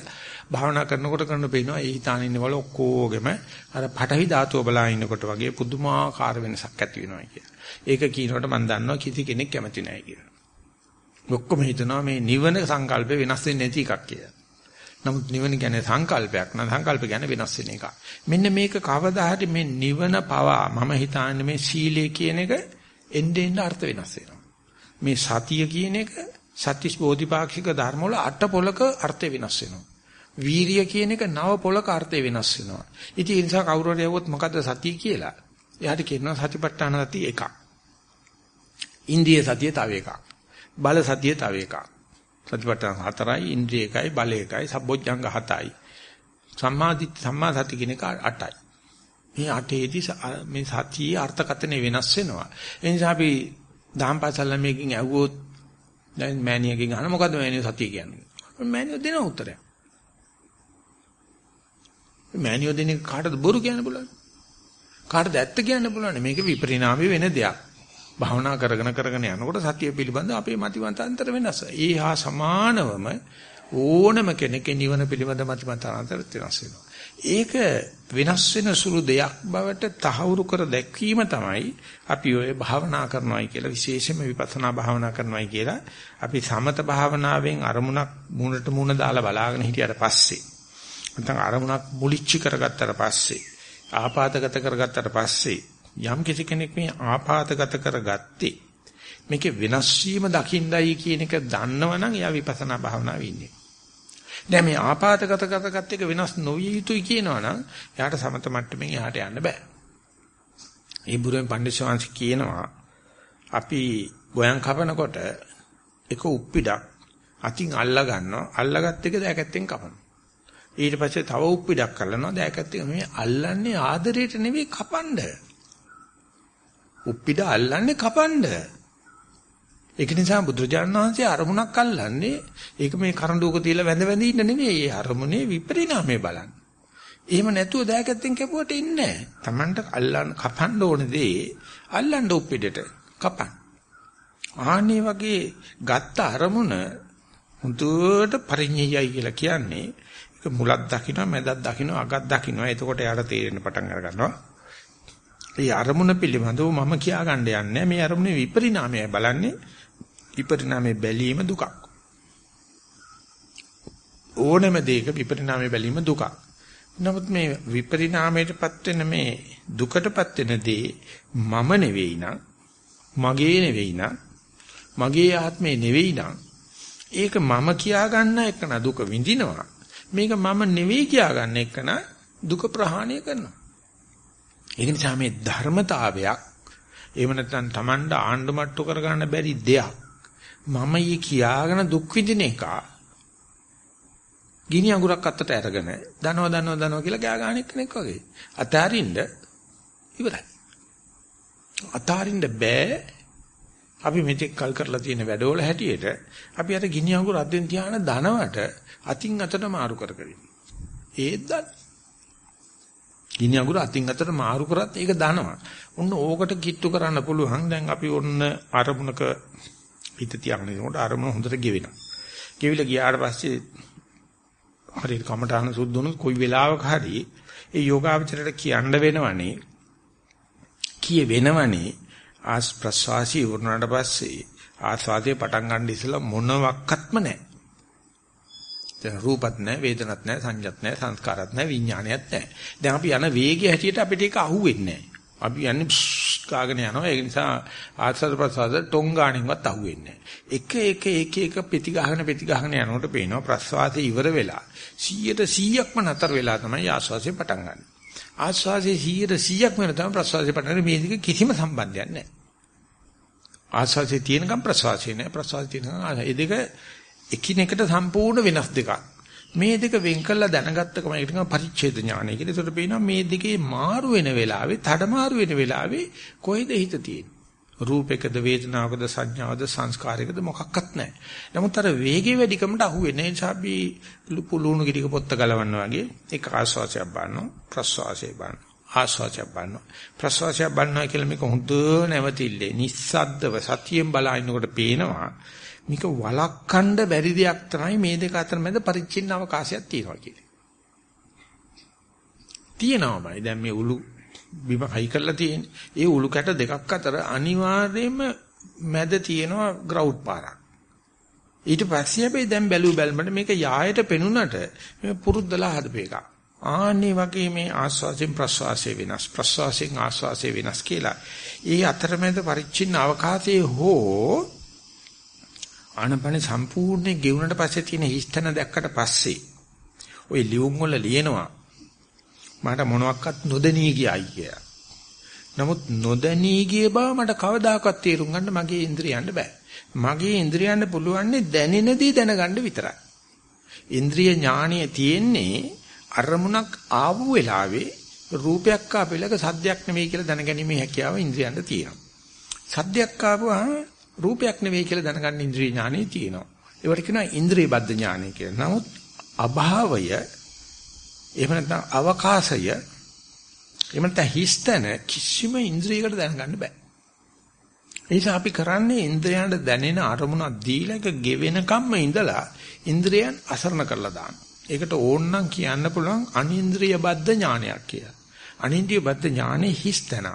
භාවනා කරනකොට කරන පේනවා ඒ හිතාන ඉන්නවල ඔක්කොගෙම අර පටවි ධාතුව බලා ඉන්නකොට වගේ පුදුමාකාර වෙනසක් ඇති වෙනවා කිය. ඒක කියනකොට මම දන්නවා කිසි කෙනෙක් කැමති නැහැ කියලා. ඔක්කොම හිතනවා මේ නිවන සංකල්පේ වෙනස් වෙන්නේ නැති එකක් කියලා. නමුත් නිවන කියන්නේ සංකල්පයක් නේද සංකල්ප කියන්නේ වෙනස් වෙන එකක්. මෙන්න මේක කවදා හරි මේ නිවන පවා මම හිතන්නේ මේ සීලය කියන එක එන්නේ එන්න අර්ථ වෙනස් වෙනවා. මේ සතිය කියන එක සත්‍තිස් බෝධිපාක්ෂික ධර්ම වල අට පොලක අර්ථය වෙනස් වෙනවා. වීරිය කියන එක නව පොලක අර්ථය වෙනස් වෙනවා. ඉතින් ඒ නිසා කවුරු හරි යවුවොත් මොකද්ද සතිය කියලා? එයාට කියනවා සතිපට්ඨාන සතිය එකක්. ඉන්ද්‍රිය සතිය තව එකක්. බල සතිය තව එකක්. සතිපට්ඨාන හතරයි, ඉන්ද්‍රිය එකයි, බල එකයි, සබ්බොජ්ජංග හතයි. සම්මාදිට සම්මා සති කියන එක අටයි. මේ අටේදී මේ සතියේ අර්ථකථනය වෙනස් වෙනවා. ඒ නිසා අපි දහම්පාසල් ළමයකින් ඇහුවොත් දැන් මෑණියකින් අහන මොකද්ද මෑණිය සතිය කියන්නේ? මෑණියෝ දෙන උත්තරය. මෑණියෝ දෙන කාටද බොරු කියන්න පුළුවන්? කාටද ඇත්ත කියන්න පුළුවන්? මේක විපරිණාමය වෙන දෙයක්. භාවනා කරගෙන කරගෙන යනකොට සතිය පිළිබඳ අපේ මතිමතාන්තර වෙනස්. ඒ හා සමානවම ඕනම කෙනෙක්ගේ නිවන පිළිබඳ මතමතාන්තර වෙනස් වෙනවා. ඒක වෙනස් වෙන සුළු දෙයක් බවට තහවුරු කර දැක්වීම තමයි අපි ඔය භාවනා කරනවායි කියලා විශේෂයෙන්ම විපස්සනා භාවනා කරනවායි කියලා අපි සමත භාවනාවෙන් අරමුණක් මූණට මූණ දාලා බලාගෙන හිටියට පස්සේ නැත්නම් අරමුණක් මුලිච්ච කරගත්තට පස්සේ ආපాతගත කරගත්තට පස්සේ යම් කිසි කෙනෙක් මේ ආපాతගත කරගත්තේ මේකේ වෙනස් වීම දකින්නයි කියන එක දන්නවනම් එයා විපස්සනා භාවනාවේ ඉන්නේ. දැන් මේ ආපాతගත කරගත්ත එක වෙනස් නොවිය යුතුයි කියනවනම් එයාට සමත මට්ටමින් එහාට යන්න බෑ. ඒ බුරුවෙන් පඬිස්සවාංශ කියනවා අපි ගෝයන් කපනකොට එක උප්පිඩක් අතින් අල්ලා ගන්නවා අල්ලාගත් එක දැකැත්තෙන් කපනවා. ඊට පස්සේ තව උප්පිඩක් කරනවා දැකැත්තෙන් මේ අල්ලන්නේ ආදරයට නෙවෙයි කපන්න. උප්පිඩ අල්ලන්නේ කපන්න. ඒක නිසා බුදුරජාණන් වහන්සේ අරමුණක් අල්ලන්නේ ඒක මේ කරඬුවක තියලා වැඳ වැඳ ඉන්න නෙවෙයි. ඒ අරමුණේ විපරිණාමය බලන්න. එහෙම නැතුව දෑකැත්තෙන් කැපුවට ඉන්නේ නැහැ. Tamanට අල්ලන්න කපන්න ඕන දේ අල්ලන්න උප්පිඩට කපන්න. ආන්නේ වගේ ගත්ත අරමුණ හුදුට පරිඤ්ඤයයි කියලා කියන්නේ ඒක මුලක් දකින්න මැදක් දකින්න අගක් දකින්න එතකොට යාට තේරෙන්න පටන් අර ගන්නවා. ඒ අරමුණ පිළිබඳව මම කියා ගන්න යන්නේ මේ අරමුණේ විපරිණාමය බලන්නේ විපරිණාමයේ බැලීම දුකක්. ඕනෑම දෙයක විපරිණාමයේ බැලීම දුකක්. නමුත් මේ විපරිණාමයටපත් වෙන මේ දුකටපත් වෙන දේ මම නෙවෙයි නං මගේ නෙවෙයි නං මගේ ආත්මේ නෙවෙයි නං ඒක මම කියා ගන්න එක න දුක විඳිනවා මේක මම නෙවෙයි කියා ගන්න එක න දුක ප්‍රහාණය කරනවා ඒක නිසා මේ ධර්මතාවයක් එහෙම නැත්නම් Tamanda ආණ්ඩුමට්ටු කරගන්න බැරි දෙයක් මම ඊ කියාගෙන දුක් විඳින එක. ගිනි අඟුරක් අත්තට අරගෙන දනව දනව දනව කියලා ගෑ ගන්න කෙනෙක් වගේ. අතාරින්න ඉවරයි. අතාරින්න බෑ. අපි මෙතෙක් කල් කරලා තියෙන වැඩවල හැටියට අපි අර ගිනි අඟුර අද්දෙන් තියාන ධනවට අතින් අතට මාරු කර කර ඒත් දන්න ගිනි අඟුර අතින් අතට මාරු කරත් ඒක දනවා. ඔන්න ඕකට කිට්ටු කරන්න පුළුවන්. දැන් අපි ඔන්න අරමුණක හිත තියාගෙන ඉනකොට අරමුණ හොඳට ගෙවෙනවා. ගෙවිලා ගියාට පස්සේ හරියට කමඨාන සුද්ධුනොත් කොයි වෙලාවක හරි ඒ යෝගාවචරයට කියන්න වෙනවනේ කිය වෙනවනේ ආස් ප්‍රසවාසී වුණාට පස්සේ ආස්වාදයේ පටන් ගන්න ඉස්සලා මොනවත්ක්ත්ම නැහැ. දැන් රූපත් නැහැ, වේදනත් නැහැ, සංජත් නැහැ, සංස්කාරත් නැහැ, විඥානයත් නැහැ. දැන් අපි යන වේගය හැටියට අපිට ඒක අහුවෙන්නේ නැහැ. අපි යන්නේ කාගෙන යනවා. ඒ නිසා ආස්වාද ප්‍රසවාස ටොංගාණින්වත් අහුවෙන්නේ නැහැ. එක එක එක එක පෙති ගහගෙන පෙති ගහගෙන යනකොට පේනවා ප්‍රසවාසය ඉවර වෙලා 100ට 100ක්ම නතර වෙලා තමයි ආස්වාසය පටන් ගන්න. ආස්වාසයේ 100ට 100ක්ම වෙන තමයි ප්‍රසවාසය පටන් ගන්න. මේ දෙක කිසිම සම්බන්ධයක් නැහැ. ආස්වාසයේ තියෙනකම් ප්‍රසවාසය නැහැ. ප්‍රසවාසය තියෙනකම් ඒ දෙක එකිනෙකට සම්පූර්ණ වෙනස් දෙකක්. මේ දෙක වෙන් කළා දැනගත්තකම ඒකට කියනවා පරිච්ඡේද ඥානය කියලා. ඒකට පේනවා මේ දෙකේ මාරු වෙන වෙලාවේ, තඩ මාරු වෙන වෙලාවේ කොයිද හිත තියෙන්නේ? රූපයකද වේදනාවකද සංඥාවද සංස්කාරයකද මොකක්වත් නැහැ. නමුත් අර වේගයේ වැඩිකමට අහු වෙන නිසා අපි ලුණු ගිරික පොත්ත ගලවනවා වගේ එක ආස්වාසයක් බලනවා ප්‍රස්වාසයක් බලනවා ආස්වාසයක් බලනවා ප්‍රස්වාසයක් බලනවා කියලා මේක හොඳ නැවතිල්ලේ නිස්සද්දව සතියෙන් බලනකොට පේනවා මේක වළක්වන්න බැරි දෙයක් තමයි මේ දෙක අතර මැද පරිච්ඡින්න අවකාශයක් තියෙනවා කියන්නේ. තියෙනවාමයි. දැන් මේ උළු බිම හයි කරලා තියෙන්නේ. ඒ උළු කැට දෙකක් අතර අනිවාර්යයෙන්ම මැද තියෙනවා ග්‍රවුන්ඩ් පාරක්. ඊට පස්සේ හැබැයි දැන් බැලු බැලමට මේක යායට පෙනුනට මේ පුරුද්දලා හදපු එකක්. ආන්නේ වගේ මේ ආස්වාසයෙන් ප්‍රස්වාසයේ වෙනස් ප්‍රස්වාසයෙන් ආස්වාසයේ වෙනස් කියලා. ඒ අතරමැද පරිච්ඡින්න අවකාශයේ හෝ ආනපන සම්පූර්ණයෙන් ගෙවුනට පස්සේ තියෙන හිස්තන දැක්කට පස්සේ ওই ලියුම් වල ලියනවා මට මොනවත් නොදෙනී ගියයි කියලා. නමුත් නොදැනී ගිය බව මට කවදාකවත් තේරුම් ගන්න මගේ ඉන්ද්‍රියයන්ට බෑ. මගේ ඉන්ද්‍රියයන්ට පුළුවන්නේ දැනෙන දේ දැනගන්න විතරයි. ඉන්ද්‍රිය ඥානිය තියෙන්නේ අරමුණක් ආපු වෙලාවේ රූපයක් ආපෙලක සද්දයක් නෙමෙයි කියලා දැනගැනීමේ හැකියාව ඉන්ද්‍රියන්ට තියෙනවා. සද්දයක් ආවම රූපයක් නෙවෙයි කියලා දැනගන්න ඉන්ද්‍රිය ඥානෙ තියෙනවා. ඒවට කියනවා ඉන්ද්‍රිය බද්ධ ඥානෙ කියලා. නමුත් අභාවය එහෙම නැත්නම් අවකාශය එහෙම නැත්නම් හිස්තන කිසිම ඉන්ද්‍රියකට දැනගන්න බෑ. නිසා අපි කරන්නේ ඉන්ද්‍රයන්ට දැනෙන අරමුණක් දීලා ඒක ගෙවෙනකම්ම ඉඳලා ඉන්ද්‍රයන් අසරණ කරලා දානවා. ඒකට ඕනනම් කියන්න පුළුවන් අනින්ද්‍රිය බද්ධ ඥානයක් කියලා. අනින්ද්‍රිය බද්ධ ඥානෙ හිස්තන.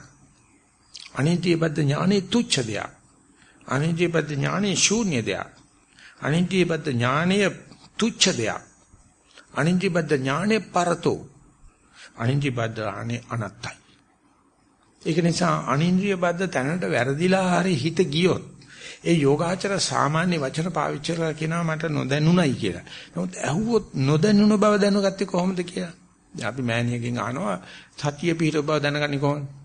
අනින්ද්‍රිය බද්ධ ඥානෙ තුච්ඡ දෙයක්. අනින්ද්‍රිය බද්ධ ඥානෙ ශූන්‍ය දෙයක්. අනින්ද්‍රිය බද්ධ ඥානය තුච්ඡ දෙයක්. අනින්ද්‍රිය බද්ධ ඥානෙ පරතෝ. අනින්ද්‍රිය බද්ධ ඥානෙ අනත්තයි. ඒක නිසා අනින්ද්‍රිය බද්ධ තැනට වැරදිලා හරි හිත ගියොත් ඒ යෝගාචර සාමාන්‍ය වචන පාවිච්චි කරලා කියනවා මට නොදැනුණයි කියලා. නමුත් ඇහුවොත් නොදැනුණ බව දැනගත්තේ කොහොමද කියලා. දැන් අපි මෑණියකින් අහනවා සතිය පිහිට බව දැනගන්නේ කොහොමද?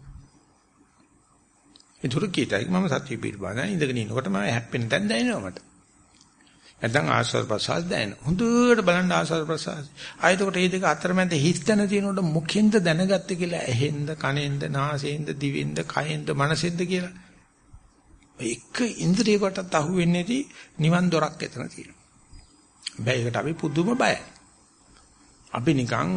ඒ දුරු කීතයි මම සතිය පිහිට බව දැන ඉඳගෙන ඉනකොට මම හැප්පෙන තැන දැනෙනවා මට. නැත්නම් ආස්වාද ප්‍රසආස දැනෙන. හොඳට බලන්න ආස්වාද ප්‍රසආස. ආයතකොට මේ දෙක අතරමැද හිස්තන තියෙනකොට මුඛෙන්ද දැනගත්තේ කියලා ඇහෙන්ද කනෙන්ද නාසයෙන්ද දිවෙන්ද කයෙන්ද මනසෙන්ද කියලා. එක ඉන්ද්‍රියකටත් අහු වෙන්නේ නැති නිවන් දොරක් එතන තියෙනවා. හැබැයි ඒකට අපි පුදුම බයයි. අපි නිකන්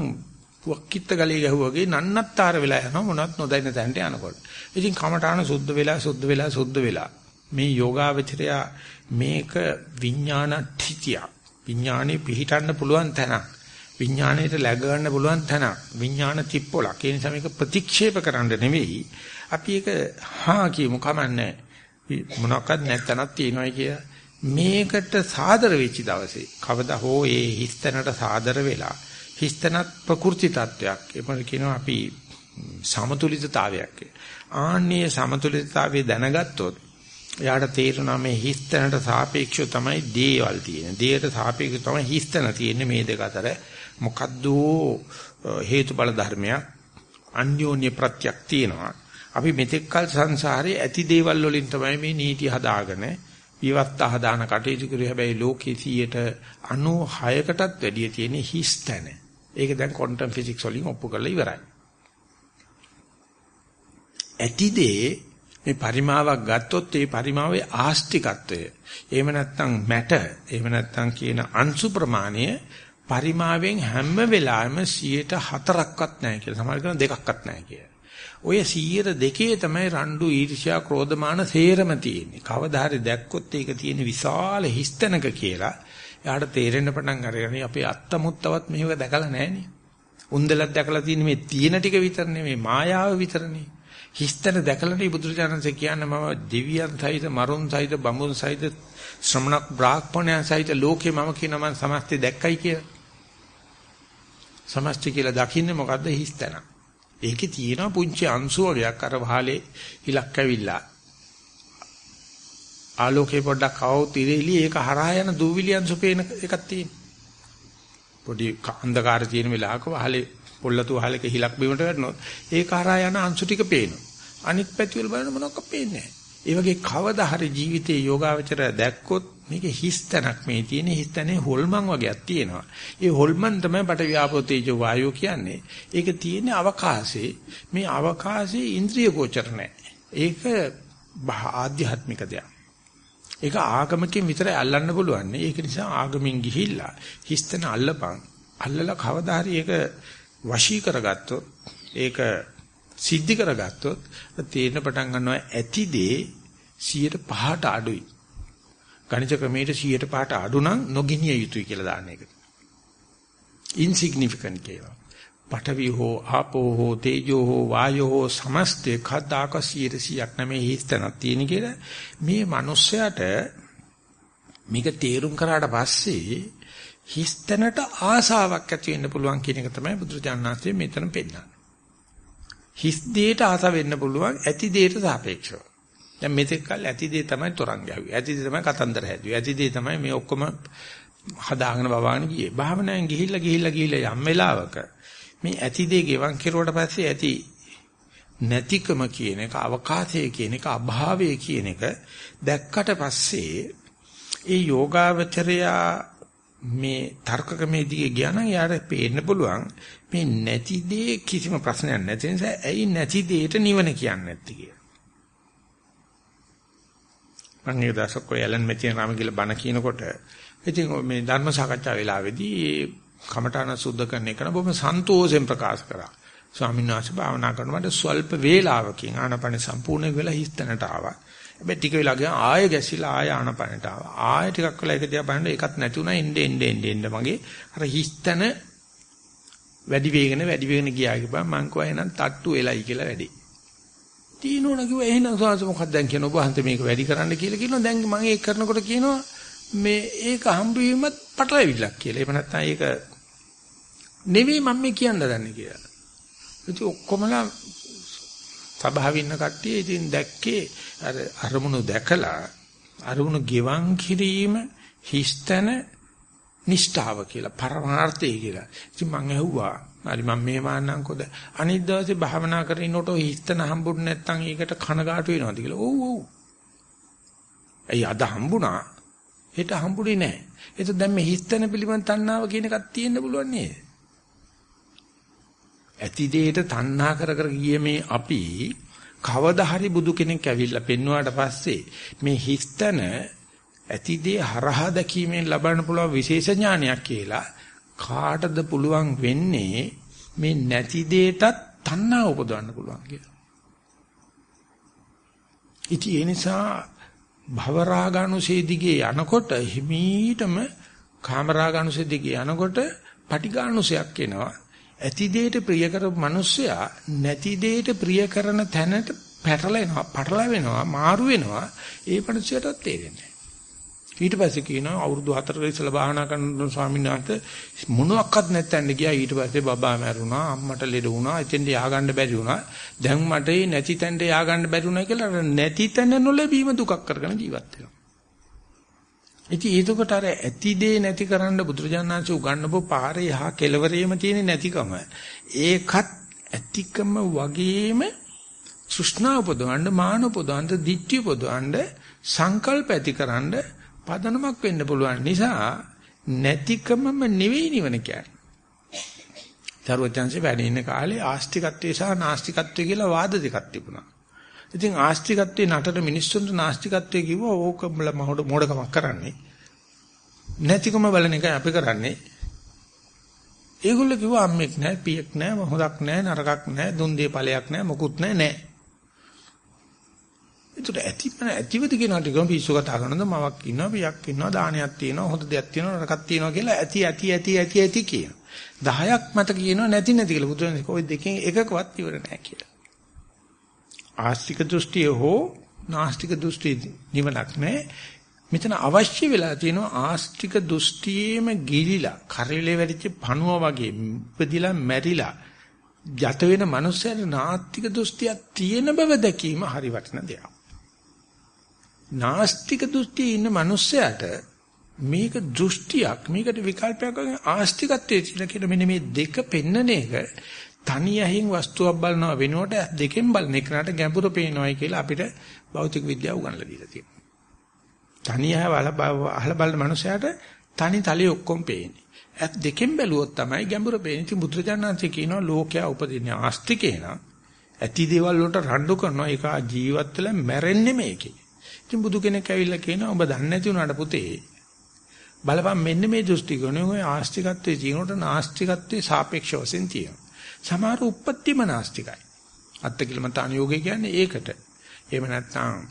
පුක්කිට ගලේ ගැහුවාගේ නන්නත්තර වෙලා යනවා මොනවත් නොදැන්න තැනට යනකොට. ඉතින් කමඨාන සුද්ධ වෙලා සුද්ධ වෙලා සුද්ධ වෙලා මේ යෝගාවචරය මේක විඥානඨිතිය. විඥානේ පිහිටන්න පුළුවන් තැනක්. විඥාණයට läග ගන්න පුළුවන් තැනක්. විඥාන තිප්පොලක්. ඒ නිසා මේක ප්‍රතික්ෂේප කරන්න නෙවෙයි. අපි ඒක හා කියමු කමන්නේ. මොනක්වත් නැත්තනක් තියෙනවයි කිය මේකට සාදර වෙච්ච දවසේ කවදා හෝ ඒ හිස්තැනට සාදර වෙලා හිස්තැනත් ප්‍රකෘති තත්වයක් එපමණ කියනවා අපි සමතුලිතතාවයක් ආන්නේ සමතුලිතතාවය දැනගත්තොත් එයාට තේරෙනවා මේ හිස්තැනට සාපේක්ෂව තමයි දේවල් තියෙන්නේ. දේයට සාපේක්ෂව තමයි හිස්තැන තියෙන්නේ මේ දෙක අතර. මොකද්ද හේතුඵල ධර්මයක් අන්‍යෝන්‍ය ප්‍රත්‍යක් තියෙනවා. අපි මෙතෙක් කල සංසාරේ ඇති දේවල් වලින් තමයි මේ නීති හදාගෙන විවත්ත හදාන කටයුතු කරු හැබැයි ලෝකයේ 96කටත් වැඩිය තියෙන හිස් තැන. ඒක දැන් ක්වොන්ටම් ෆිසික්ස් වලින් ඔප්පු කරලා ඉවරයි. ඇතිදේ මේ පරිමාවක් ගත්තොත් ඒ පරිමාවේ ආස්තිකත්වය එහෙම නැත්නම් මැට එහෙම නැත්නම් කියන අංශු ප්‍රමාණය පරිමාවෙන් හැම වෙලාවෙම 104ක්වත් නැහැ කියලා. සමහර කෙනා දෙකක්වත් නැහැ කියලා. ඔය 102 තමයි රණ්ඩු ඊර්ෂ්‍යා ක්‍රෝධමාන සේරම තියෙන්නේ. කවදා හරි දැක්කොත් ඒක තියෙන විශාල හිස්තැනක කියලා එයාට තේරෙන්න පටන් අරගෙන අපේ අත්තමුත්තවත් මෙහෙව දැකලා නැහනේ. උන්දලක් දැකලා තියෙන මේ තියෙන ටික විතරනේ මේ මායාව විතරනේ. හිස්තැන දැකලානේ බුදුරජාණන්සේ කියන්නේ මම දෙවියන් සහිත මරුන් සහිත බඹුන් සහිත ශ්‍රමණක් බ්‍රාහ්මණයන් සහිත ලෝකේ මම කියන මම සමස්තය දැක්කයි කියලා. සමස්තය කියලා දකින්නේ මොකද්ද හිස්තැනක්. ඒකේ තියෙනවා පුංචි අංශු වර්ගයක් අර වහලේ ඉලක්ක ඇවිල්ලා. ආලෝකේ පොඩ්ඩක් આવුත් ඉරෙලි ඒක හරහා යන දූවිලි අංශු පේන එකක් තියෙනවා. පොඩි අන්ධකාරය තියෙන වෙලාවක වහලේ පොල්ලතු වහලක හිලක් බිමට වැටෙනොත් ඒක හරහා යන අංශු ටික පේනවා. අනිත් පැති වල බලන මොනවක් පේන්නේ නැහැ. ඒ වගේ කවදා හරි ජීවිතයේ යෝගාවචරය දැක්කොත් මේක හිස්තනක් මේ තියෙන හිස්තනේ හොල්මන් වගේක් තියෙනවා. ඒ හොල්මන් තමයි බට ව්‍යාපෝ තේජෝ වායෝ කියන්නේ. ඒක තියෙන අවකාශයේ මේ අවකාශයේ ඉන්ද්‍රිය ගෝචර නැහැ. ඒක ආධ්‍යාත්මික දෙයක්. ඒක ආගමකින් විතරයි අල්ලන්න පුළුවන්. ඒක නිසා ආගමින් ගිහිල්ලා හිස්තන අල්ලපන්. අල්ලලා කවදා හරි ඒක වශී කරගත්තොත් ඒක සිද්ධි කරගත්තොත් තේරෙන පටන් ගන්නවා ඇති දේ 105ට අඩුයි. ගණිත ක්‍රමයට 105ට අඩු නම් නොගිනිය යුතුයි කියලා දාන එකට. insignificant කියලා. පඨවි හෝ ආපෝ හෝ තේජෝ හෝ වායෝ හෝ සමස්තේ කද්දාක 100ක් නැමේ හිස්තනක් තියෙන කියලා මේ මිනිස්සයාට මේක තේරුම් කරාට පස්සේ හිස්තැනට ආසාවක් ඇති වෙන්න පුළුවන් කියන එක තමයි බුදුරජාණන් වහන්සේ මෙතන පෙන්නන්නේ. හිස් දෙයට ආස වෙන්න පුළුවන් ඇති දෙයට සාපේක්ෂව. දැන් මෙතෙක් කල් ඇති දේ තමයි තරංග ගැහුවේ. ඇති දේ තමයි කතන්දර හැදුවේ. ඇති දේ තමයි මේ ඔක්කොම හදාගෙන බවාගෙන ගියේ. භාවනාවෙන් ගිහිල්ලා ගිහිල්ලා ගිහිල්ලා යම් වෙලාවක මේ ඇති දේ ගෙවන් කෙරුවට පස්සේ ඇති නැතිකම කියන එක අවකාශය කියන එක අභාවය කියන එක දැක්කට පස්සේ ඒ යෝගාවචරයා මේ තර්කකමේ දිගේ ගියා නම් යාට පේන්න පුළුවන් මේ නැති දේ කිසිම ප්‍රශ්නයක් නැති නිසා ඇයි නැති දෙයට නිවන කියන්නේ නැති කියලා. මම ඒ දවසක් ඔය ඇලන් මෙතියන් රාම කියලා බණ කියනකොට ඉතින් මේ ධර්ම සාකච්ඡා වෙලාවේදී කමඨාන සුද්ධ කරන එක නම් බොහොම සන්තෝෂෙන් ප්‍රකාශ කරා. ස්වාමීන් වහන්සේ භාවනා කරනකොට ස්වල්ප වේලාවකින් ආනපන සම්පූර්ණ වෙලා හිස්තැනට ආවා. හැබැයි ටික වෙලා ගියා ආයෙ ගැසිලා ආයෙ ආනපනට ආවා. ආයෙ ටිකක් වෙලා එක දිහා බලනකොට ඒකත් නැති වුණා එnde එnde එnde එnde මගේ අර හිස්තන වැඩි වේගන වැඩි වේගන ගියා කිව්වා මං කෝ එහෙනම් තට්ටු වෙලයි කියලා වැඩි. තීනෝන කිව්වා එහෙනම් සාස මොකක්ද දැන් කියන ඔබ හන්ත මේක වැඩි කරන්න කියලා කියනවා දැන් මම ඒක කරනකොට කියනවා මේ ඒක හම්බ වීමත් පටලවිල්ලක් කියලා. එහෙම නැත්නම් ඒක නෙවෙයි මම මේ කියන්න දන්නේ කියලා. ඉතින් ඔක්කොමලා සභාවේ ඉන්න කට්ටිය ඉතින් දැක්කේ අර අරමුණු දැකලා අරමුණු ගෙවන් කිරීම හිස්තන නිෂ්ඨාව කියලා පරමාර්ථය කියලා. ඉතින් මම ඇහුවා හරි මම මේ මාන්නම්කොද අනිත් දවසේ භාවනා කරනකොට හිස්තන හම්බුනේ නැත්නම් ඒකට කනගාටු වෙනවද කියලා. ඔව් ඔව්. ඇයි අද හම්බුණා? හෙට හම්බුනේ නැහැ. ඒක දැන් මේ හිස්තන පිළිබඳ තණ්හාව කියන එකක් තියෙන්න පුළුවන් නේද? ඇති දෙයට තණ්හා කර කර ගියේ මේ අපි කවදා හරි බුදු කෙනෙක් ඇවිල්ලා පෙන්වුවාට පස්සේ මේ හිස්තන ඇති දේ හරහා දැකීමෙන් ලබන්න පුළුවන් විශේෂ ඥානයක් කියලා කාටද පුළුවන් වෙන්නේ මේ නැති දෙයටත් තණ්හා උපදවන්න පුළුවන් කියලා. ඉතින් ඒ නිසා භවරාගානුසේ දිගේ යනකොට හිමීටම කාමරාගානුසේ දිගේ යනකොට පටිඝානුසයක් එනවා. ඇති දෙයට ප්‍රිය කරපු මිනිස්සයා නැති දෙයට ප්‍රිය කරන තැනට පැටලෙනවා පටලවෙනවා මාරු වෙනවා. ඒ මිනිස්සයාටත් තේරෙන්නේ ඊට පස්සේ කියනවා අවුරුදු 4ක ඉස්සලා භාවනා කරන ස්වාමීන් වහන්සේ මොනවත් නැත්තන් ගියා. ඊට පස්සේ බබා මැරුණා අම්මට ලෙඩ වුණා එතෙන්ට යආගන්න බැරි වුණා. දැන් මට නැති තැනට යආගන්න බැරි වුණා කියලා නැති තැන නොලැබීම දුකක් කරගෙන ජීවත් වෙනවා. ඉතින් ඒකට අර ඇති දේ නැති කරන්න බුදුරජාණන්සේ උගන්වපු පාරේ යහ කෙලවරේම තියෙන නැතිකම ඒකත් ඇතිකම වගේම සෘෂ්ණා උපදවන්න මාන උපදවන්න දිට්ඨිය උපදවන්න සංකල්ප ඇතිකරන්න පදනමක් වෙන්න පුළුවන් නිසා නැතිකමම නෙවෙයි නිවන කියන්නේ. දරුවචන්සේ වැඩ ඉන්න කාලේ ආස්තිකත්වයේ සහ නාස්තිකත්වයේ කියලා වාද දෙකක් තිබුණා. ඉතින් ආස්තිකත්වයේ නටන මිනිස්සුන්ට නාස්තිකත්වයේ කිව්වා ඕක මහොඩ මොඩකමක් කරන්නේ. නැතිකම බලන එකයි අපි කරන්නේ. ඒගොල්ලෝ කිව්වා අම්මෙක් නැහැ, පියෙක් නැහැ, හොදක් නැහැ, නරකක් නැහැ, දුන් දේ ඵලයක් නැහැ, මොකුත් නැහැ නෑ. ඒකට ඇතිපන ඇතිවද කියනට ගම පිස්සු කතා කරනද මවක් ඉන්නවා පියක් ඉන්නවා දානයක් තියෙනවා හොඳ දෙයක් තියෙනවා නරකක් තියෙනවා කියලා ඇති ඇති ඇති ඇති ඇති කියන 10ක් මත කියනවා නැති නැති කියලා බුදුරජාණන් කොයි දෙකෙන් එකකවත් ඉවර නැහැ කියලා ආස්තික දෘෂ්ටිය හෝ නාස්තික දෘෂ්ටිය නිවනක් නැහැ මෙතන අවශ්‍ය වෙලා තියෙනවා ආස්තික දෘෂ්ටියේම ගිලිලා කරවිලේ වැඩිච්ච පණුව වගේ උපදිලා මැරිලා යත වෙන මනුස්සයර නාස්තික දෘෂ්ටියක් තියෙන බව දැකීම හරි වටින දෙයක්. නාස්තික දෘෂ්ටියේ ඉන්න මිනිස්සයාට මේක දෘෂ්ටියක් මේකට විකල්පයක් වගේ ආස්තිකත්වයේ තියෙන කියන මෙන්න මේ දෙක පෙන්නන එක තනියෙන් වස්තුවක් බලනවා වෙනුවට දෙකෙන් බලන එකකට ගැඹුරු පේනවායි කියලා අපිට භෞතික විද්‍යාව උගන්වලා දීලා තියෙනවා. තනියව අහලා බලන මනුස්සයාට තනි තලයේ ඔක්කොම පේන්නේ. ඇත් දෙකෙන් බැලුවොත් තමයි ගැඹුරු පේන්නේ. ඉතින් බුදුරජාණන්සේ කියනවා ලෝකයා උපදින්නේ ආස්තිකේ නම් ඇති දේවල් වලට රණ්ඩු කරනවා ඒක ජීවත් වෙලා මැරෙන්නේ මේකේ. ඉතින් බුදු කෙනෙක් ඇවිල්ලා කියනවා ඔබ දන්නේ නැති වුණාට පුතේ බලපන් මෙන්න මේ දෘෂ්ටි කෝණය ඔය ආස්තිකත්වයේ තියෙනකොට නාස්තිකත්වයේ සාපේක්ෂ වශයෙන් තියෙනවා. සමහර උප්පත්තිම නාස්තිකයි. අත්තිකිලමතාන යෝගය කියන්නේ ඒකට. එහෙම නැත්නම්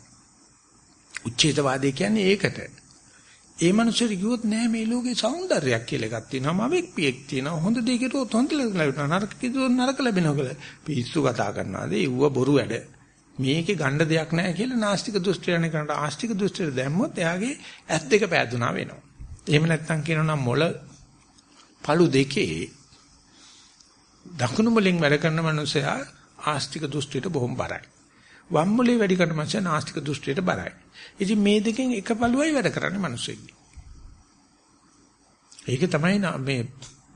උච්ඡේදවාදය කියන්නේ ඒකට. ඒ මනුස්සයෙක් කිව්වොත් නෑ මේ ලෝකේ సౌందර්යයක් කියලා එකක් තියෙනවා. මවෙක් පියෙක් තියෙනවා. හොඳ දෙයකට හොඳ ලැබෙනවා. නරක කිව්වොත් නරක ලැබෙනවා කියලා. පිස්සු කතා කරනවාද? ඒව බොරු වැඩ. මේකේ ගන්න දෙයක් නැහැ කියලා නාස්තික දෘෂ්ටියන කරනට ආස්තික දෘෂ්ටියට දැම්මොත් එයාගේ ඇස් දෙක පෑදුනා වෙනවා. එහෙම නැත්නම් කියනවා මොළ පළු දෙකේ දකුණු මුලින් වැඩ කරන මනුස්සයා ආස්තික දෘෂ්ටියට බොහොම බරයි. වම් මුලේ වැඩි කරන මනුස්සයා නාස්තික දෘෂ්ටියට බරයි. ඉතින් මේ දෙකෙන් එක පළුවයි වැඩ කරන්නේ මිනිස්සෙක්ගේ. ඒක තමයි මේ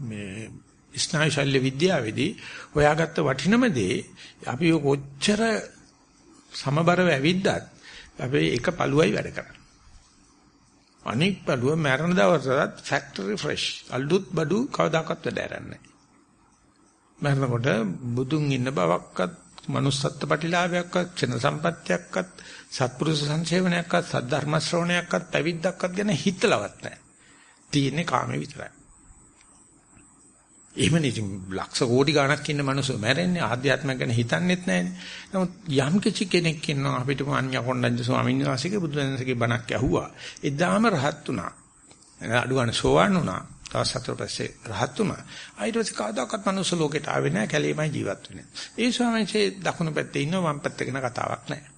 මේ ස්නායු ශල්‍ය විද්‍යාවේදී හොයාගත්ත වටිනම දේ අපි කොච්චර සමබරව ඇවිද්දත් අපි එක පළුවයි වැඩ කරන්නේ. අනික් පළුව මරණ දවසට ෆැක්ටරි ෆ්‍රෙෂ්. අලුත් බඩු කවදාකවත් වැඩ කරන්නේ මරනකොට බුදුන් ඉන්න බවක්වත් manussත්ත්ව ප්‍රතිලාභයක්වත් චන සම්පත්තියක්වත් සත්පුරුෂ සංසේවනයක්වත් සද්ධර්ම ශ්‍රවණයක්වත් පැවිද්දක්වත් ගැන හිතලවත් නැහැ. තියෙන්නේ කාමේ විතරයි. එහෙමනේ ඉතින් ලක්ෂ කෝටි ගණක් ඉන්න මිනිස්සු මැරෙන්නේ ආධ්‍යාත්මයක් ගැන හිතන්නෙත් නැහැනේ. නමුත් යම් කිසි කෙනෙක් ඉන්නවා අපිටම අඤ්ඤ කොණ්ඩඤ්ඤ ස්වාමීන් වහන්සේගේ බුදුදහමේ බණක් ඇහුවා. එදාම රහත් වුණා. අඩු ගන්න සෝවන් වුණා. දවස් හතර පස්සේ රහත් වුණා. ඊට පස්සේ කවදාකවත් මනුස්ස ලෝකෙට ආවේ නැහැ. කැලේමයි ජීවත් වෙන්නේ. ඒ ස්වාමීන් වහන්සේ දකුණු පැත්තේ ඉන්නව වම් පැත්තේ ගැන කතාවක් නැහැ.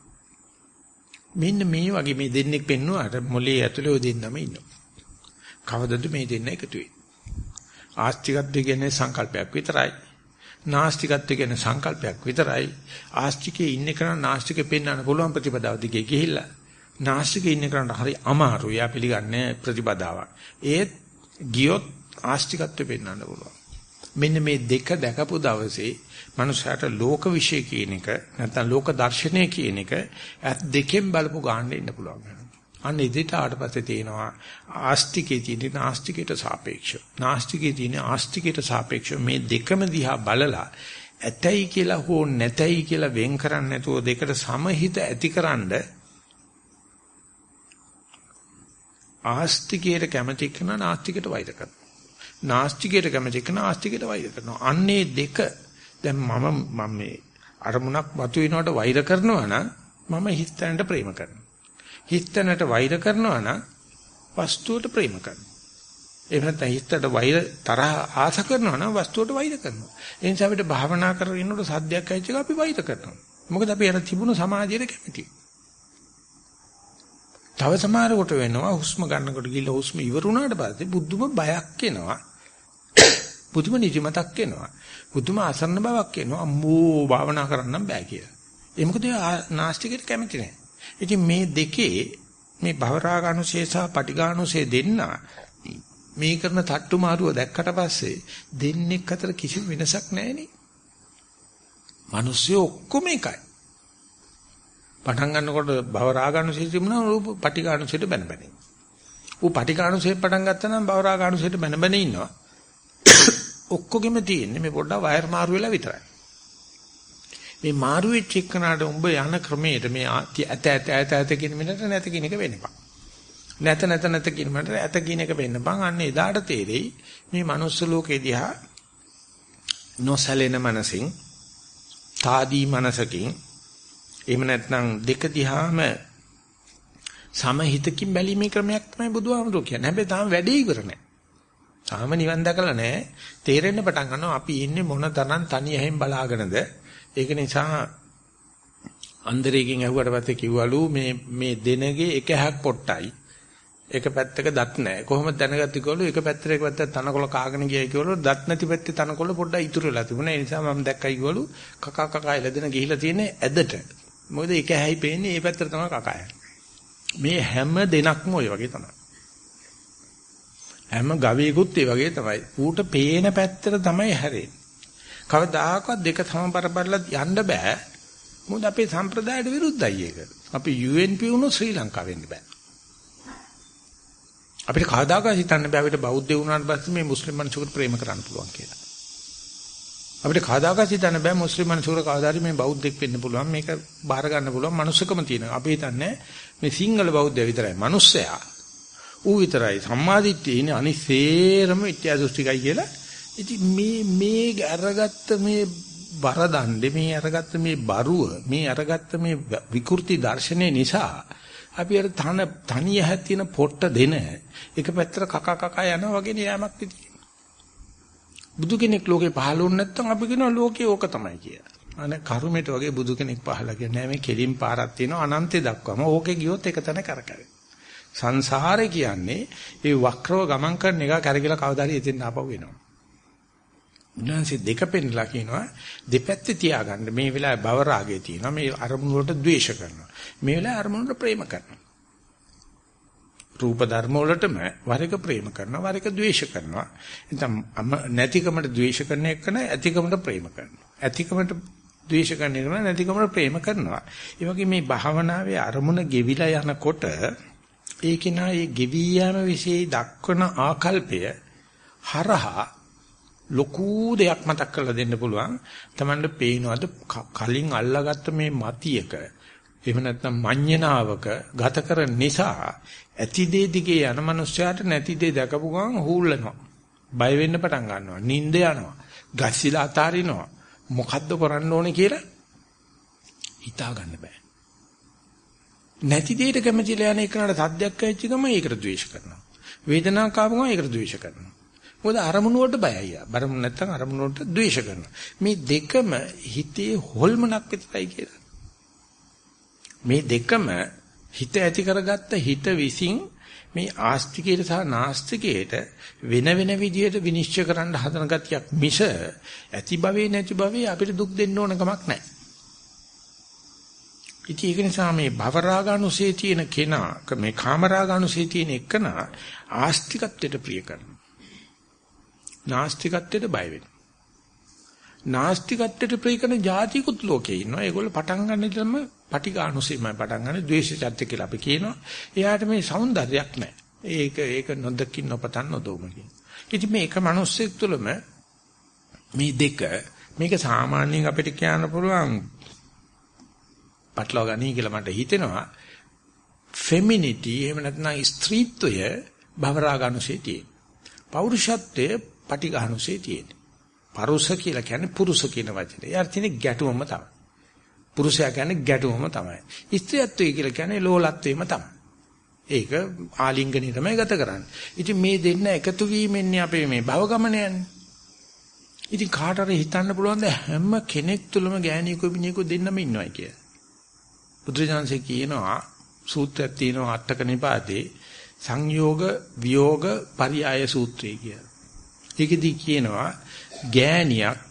මෙන්න මේ වගේ මේ දෙන්නෙක් පෙන්නුවාට මොලේ ඇතුලේ ඔය දෙන්නම ඉන්නවා. කවදද මේ දෙන්න එකතු වෙන්නේ? ආස්තිකත්වය කියන්නේ සංකල්පයක් විතරයි. නාස්තිකත්වය කියන්නේ සංකල්පයක් විතරයි. ආස්තිකේ ඉන්න කෙනා නාස්තිකේ පෙන්වන්න පුළුවන් ප්‍රතිපදාව දිගේ ගිහිල්ලා. නාස්තිකේ ඉන්න කෙනාට හරි අමාරුයි. යා පිළිගන්නේ ප්‍රතිපදාවක්. ඒත් ගියොත් ආස්තිකත්වය පෙන්වන්න පුළුවන්. මෙන්න මේ දෙක දැකපු දවසේ මනුෂයාට ලෝක විශ්ය කියන එක නැත්නම් ලෝක දර්ශනය කියන එක ඇත් දෙකෙන් බලපු ගන්න ඉන්න පුළුවන්. අන්න ඉදිරියට ආවට පස්සේ තියෙනවා ආස්තිකේ තියෙන නාස්තිකයට සාපේක්ෂව. නාස්තිකේ තියෙන ආස්තිකයට සාපේක්ෂව මේ දෙකම දිහා බලලා ඇතයි කියලා හෝ නැතයි කියලා වෙන් කරන්නේ නැතුව දෙකට සමහිත ඇතිකරනද ආස්තිකයට කැමති කෙනා නාස්තිකයට වෛර කරනවා. නාස්තිකයට කැමති කෙනා ආස්තිකයට වෛර කරනවා. අන්නේ දෙක දැන් මම මම මේ අරමුණක් වතු වෙනවට වෛර කරනවා නම් මම හිතන්නට ප්‍රේම කරනවා. හිතනට වෛර කරනවා නම් වස්තුවට ප්‍රේම කරනවා. එහෙම නැත්නම් හිතට වෛර තරහ ආස කරනවා නම් වස්තුවට වෛර කරනවා. ඒ නිසා අපිට භාවනා කරගෙන ඉන්නකොට සද්දයක් ඇවිත් එක අපි වෛර කරනවා. මොකද අපි අර තිබුණු සමාජයට කැමතියි. තව සමහරකට වෙනවා හුස්ම ගන්නකොට ගිහලා හුස්ම ඉවර වුණාට පස්සේ බුදුම බයක් එනවා. [COUGHS] බුදුම නිදිමතක් එනවා. බුදුම අසරණ බවක් එනවා. අම්මෝ භාවනා කරන්න බෑ කියලා. ඒ මොකද නාස්තිකයට කැමති නැහැ. ඉතින් මේ දෙකේ මේ භවරාගානුසේ සහ පටිඝානුසේ දෙන්න මේ කරන තට්ටු මාරුව දැක්කට පස්සේ දෙන්නෙක් අතර කිසිම වෙනසක් නැහැ නේ. මිනිස්සු ඔක්කොම එකයි. පටන් ගන්නකොට භවරාගානුසේ තිබුණා රූප පටිඝානුසේට බැන බැන. ඌ පටිඝානුසේ පටන් ගත්තා නම් භවරාගානුසේට බැන බැන ඉන්නවා. [COUGHS] ඔක්කොගෙම තියෙන්නේ මේ පොඩ්ඩක් වයර් මාරු වෙලා විතරයි. මේ මාරු වෙච්ච එක්කනට උඹ යන ක්‍රමයට මේ ඇත ඇත ඇත ඇත කියන මිනිහට නැත කියන එක වෙන්නපන්. නැත නැත නැත කියන මිනිහට ඇත කියන එක වෙන්නපන්. අන්න එදාට තේරෙයි මේ manuss ලෝකේ දිහා නොසැලෙන මනසින් తాදී මනසකින් එහෙම නැත්නම් දෙක දිහාම සමහිතකින් බැලීමේ ක්‍රමයක් තමයි බුදුහාමුදුරුවෝ කියන්නේ. හැබැයි තාම වැඩේ ඉවර නැහැ. තාම නිවන් දැකලා නැහැ. තේරෙන්න පටන් ගන්නවා අපි ඉන්නේ මොන තරම් තනි ඇහෙන් බලාගෙනද ඒක නිසා අන්දරේකින් ඇහුවට පස්සේ කිව්වලු මේ මේ දෙනගේ එක හැක් පොට්ටයි. එක පැත්තක දත් නැහැ. කොහොමද දැනගත්තේ කිව්වලු එක පැත්තට එක පැත්තට තනකොළ කාගෙන ගියයි කිව්වලු දත් නැති පැත්තේ තනකොළ පොඩ්ඩක් ඉතුරු වෙලා තිබුණා. ඒ නිසා මම දැක්කයි කිව්වලු කකා කකා එළදෙන ගිහිලා තියෙන්නේ ඇදට. මොකද එක හැයි පේන්නේ ඒ පැත්තට තමයි කකා මේ හැම දෙනක්ම ඔය වගේ තමයි. හැම ගවයෙකුත් ඒ වගේ තමයි. ඌට පේන පැත්තට තමයි හැරෙන්නේ. කවදාකවත් දෙක සමබර බලලා යන්න බෑ. මොකද අපේ සම්ප්‍රදායට විරුද්ධයි ඒක. අපි UNP වුණොත් ශ්‍රී ලංකාවෙ වෙන්න බෑ. අපිට කවදාකවත් හිතන්න බෑ අපිට බෞද්ධ වුණාට පස්සේ මේ මුස්ලිම් මිනිසුන්ට ප්‍රේම කරන්න පුළුවන් කියලා. අපිට කවදාකවත් හිතන්න බෑ මුස්ලිම් මිනිසුන්ට කවදාරි මේ බෞද්ධෙක් වෙන්න පුළුවන් මේක බාර ගන්න පුළුවන් මනුස්සකම තියෙනවා. අපි හිතන්නේ මේ සිංහල බෞද්ධය විතරයි. මිනිස්සයා ඌ විතරයි සම්මාදිට්ඨිය ඉන්නේ අනිසේරම ඉත්‍යා දෘෂ්ටිකයි කියලා ඉතින් මේ මේ අරගත්ත මේ බර දණ්ඩේ මේ අරගත්ත මේ බරුව මේ අරගත්ත මේ විකෘති දර්ශනය නිසා අපි අර තන තනිය හැතින පොට්ට දෙන එක පැත්තට කක කක යනවා වගේ නියමක් තියෙනවා. බුදු කෙනෙක් ලෝකේ පහළ වුණ නැත්නම් අපි කියනවා ලෝකේ ඕක තමයි කියලා. අනේ කරුමෙට වගේ බුදු කෙනෙක් පහළ කියන්නේ නැහැ මේ කෙලින් පාරක් තියෙනවා අනන්තේ දක්වාම ඕකේ ගියොත් එක තැන කරකැවෙ. සංසාරේ කියන්නේ ඒ වක්‍රව ගමන් කරන එක කරගිලා කවදාද එතෙන් ආපහු එනවා. උන්වහන්සේ දෙක පෙන්නලා කියනවා දෙපැත්තේ තියාගන්න මේ වෙලාවේ භව රාගය තියෙනවා මේ අරමුණු වලට ද්වේෂ කරනවා මේ වෙලාවේ අරමුණු වලට ප්‍රේම කරනවා රූප ධර්ම වලටම වර එක ප්‍රේම කරනවා වර එක ද්වේෂ කරනවා. එතන නැතිකමට ද්වේෂ කරන එක න ඇතිකමට ප්‍රේම කරනවා. ඇතිකමට ද්වේෂ කරන එක නැතිකමට ප්‍රේම කරනවා. ඒ වගේ මේ භාවනාවේ අරමුණ ගෙවිලා යනකොට ඒකේ නා ඒ ගෙවි යාම વિશે දක්වන ආකල්පය හරහා ලොකු දෙයක් මතක් කරලා දෙන්න පුළුවන්. Tamanne පේනවාද කලින් අල්ලාගත්ත මේ මතියක එහෙම නැත්නම් මඤ්ඤණාවක ගත කරන නිසා ඇති දේ දිගේ යන මනුස්සයාට නැති දේ දැකපු ගමන් හූල්ලනවා. බය වෙන්න පටන් ගන්නවා. නිින්ද යනවා. ගස්සිලා අතාරිනවා. මොකද්ද කරන්න ඕනේ කියලා හිතා ගන්න බෑ. නැති දෙයකට කැමතිලා යන එකනට සද්දයක් ඇවිච්ච ගම ඒකට ද්වේෂ කරනවා. වේදනාවක් ආවම ඒකට ද්වේෂ කරනවා. මොකද අරමුණු වලට බයයි. බරමුණ නැත්තම් අරමුණු වලට ද්වේෂ කරනවා. මේ දෙකම හිතේ හොල්මනක් විතරයි කියලා. මේ දෙකම හිත ඇති කරගත්ත හිත විසින් මේ ආස්තිකයට සහ නාස්තිකයට වෙන වෙන විදියට විනිශ්චය කරන්න හදන ගතියක් මිස ඇති භවේ නැති භවේ අපිට දුක් දෙන්න ඕන කමක් නැහැ. ඉතින් ඒක නිසා මේ භවරාගානුසේ තියෙන කෙනා මේ කාමරාගානුසේ තියෙන එකනා ආස්තිකත්වයට ප්‍රිය කරනවා. නාස්තිකත්වයට බය වෙනවා. නාස්තිකත්වයට ප්‍රේ කරන જાතිකුත් ලෝකේ ඉන්නවා. ඒගොල්ලෝ පටන් ගන්න ඉතලම පටිඝානුසීමයි පටන් ගන්න ද්වේෂචත්‍ය කියලා අපි කියනවා. එයාට මේ సౌందර්යයක් නැහැ. ඒක ඒක නොදකින් නොපතන් නොදොමකින්. ඉතින් මේ එක මිනිස්සෙක් තුළම මේ දෙක මේක සාමාන්‍යයෙන් අපිට කියන්න පුළුවන් පටලව ගනී කියලා මට හිතෙනවා. ෆෙමිනිටි එහෙම නැත්නම් ස්ත්‍රීත්වය භවරාගනුසෙතියි. පෞරුෂත්වය පටිඝානුසෙතියි. පරුස කියලා කියන්නේ පුරුෂ කියන වචනේ. යාර තියෙන ගැටුමම තමයි. පුරුෂයා කියන්නේ ගැටුමම තමයි. ස්ත්‍රියත්වය කියලා කියන්නේ ලෝලත්වයම තමයි. ඒක ආලිංගනේ තමයි ගත කරන්නේ. ඉතින් මේ දෙන්න එකතු වීමෙන්නේ අපේ මේ භව ගමන යන්නේ. ඉතින් කාට හරි හිතන්න පුළුවන් ද හැම කෙනෙක් තුළම ගෑණියෙකු බිනියෙකු දෙන්නම ඉන්නවයි කියලා. බුදුරජාණන්සේ කියනවා සූත්‍රයක් තියෙනවා අටක නිපාතේ සංයෝග විയോഗ පරියාය සූත්‍රය කියලා. ඒකෙදි කියනවා ගෑණියක්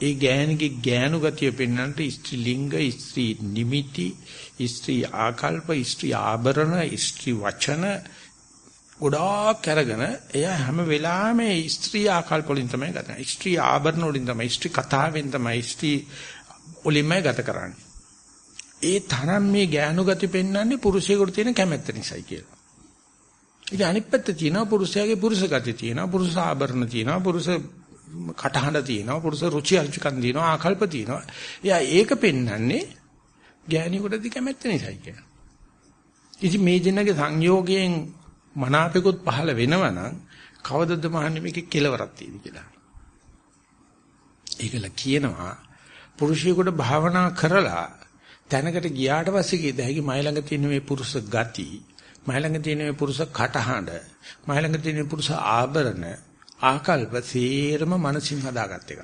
ඒ ගෑණිගේ ගෑනු ගතිය පෙන්වන්නට ස්ත්‍රී ලිංග, ස්ත්‍රී නිමිති, ස්ත්‍රී ආකල්ප, ස්ත්‍රී ආභරණ, ස්ත්‍රී වචන ගොඩාක් අරගෙන එයා හැම වෙලාවෙම ස්ත්‍රී ආකල්ප වලින් තමයි ගත කරන්නේ. ස්ත්‍රී ආභරණ වලින් තමයි, ස්ත්‍රී කතාවෙන් තමයි, ස්ත්‍රී වලින්මයි ගත කරන්නේ. ඒ තරම් මේ ගෑනු ගති පෙන්වන්නේ පුරුෂයෙකුට තියෙන කැමැත්ත නිසායි කියලා. ඉතින් අනිත් පැත්ත තියෙනවා පුරුෂයාගේ පුරුෂ ගති තියෙනවා, පුරුෂ ආභරණ තියෙනවා, පුරුෂ කටහඬ තියෙනවා, පුරුෂ රුචි අරුචිකම් තියෙනවා, ආකල්ප තියෙනවා. එයා ඒක පෙන්වන්නේ ගෑණියෙකුට කැමැත්ත නිසායි කියලා. ඉතින් මේ දෙන්නගේ සංයෝගයෙන් මනාපෙකුත් පහළ වෙනවා නම් කවදද මහන්නේ මේකේ කෙලවරක් තියෙදි කියලා. ඒකල කියනවා පුරුෂයෙකුට භාවනා කරලා තැනකට ගියාට පස්සේ කියද හැකි මයි ළඟ තියෙන මේ පුරුෂ ගති, මයි ළඟ තියෙන මේ පුරුෂ කටහඬ, මයි ළඟ තියෙන මේ පුරුෂ ආභරණ, ආකල්ප සේරම මනසින් හදාගත් එක.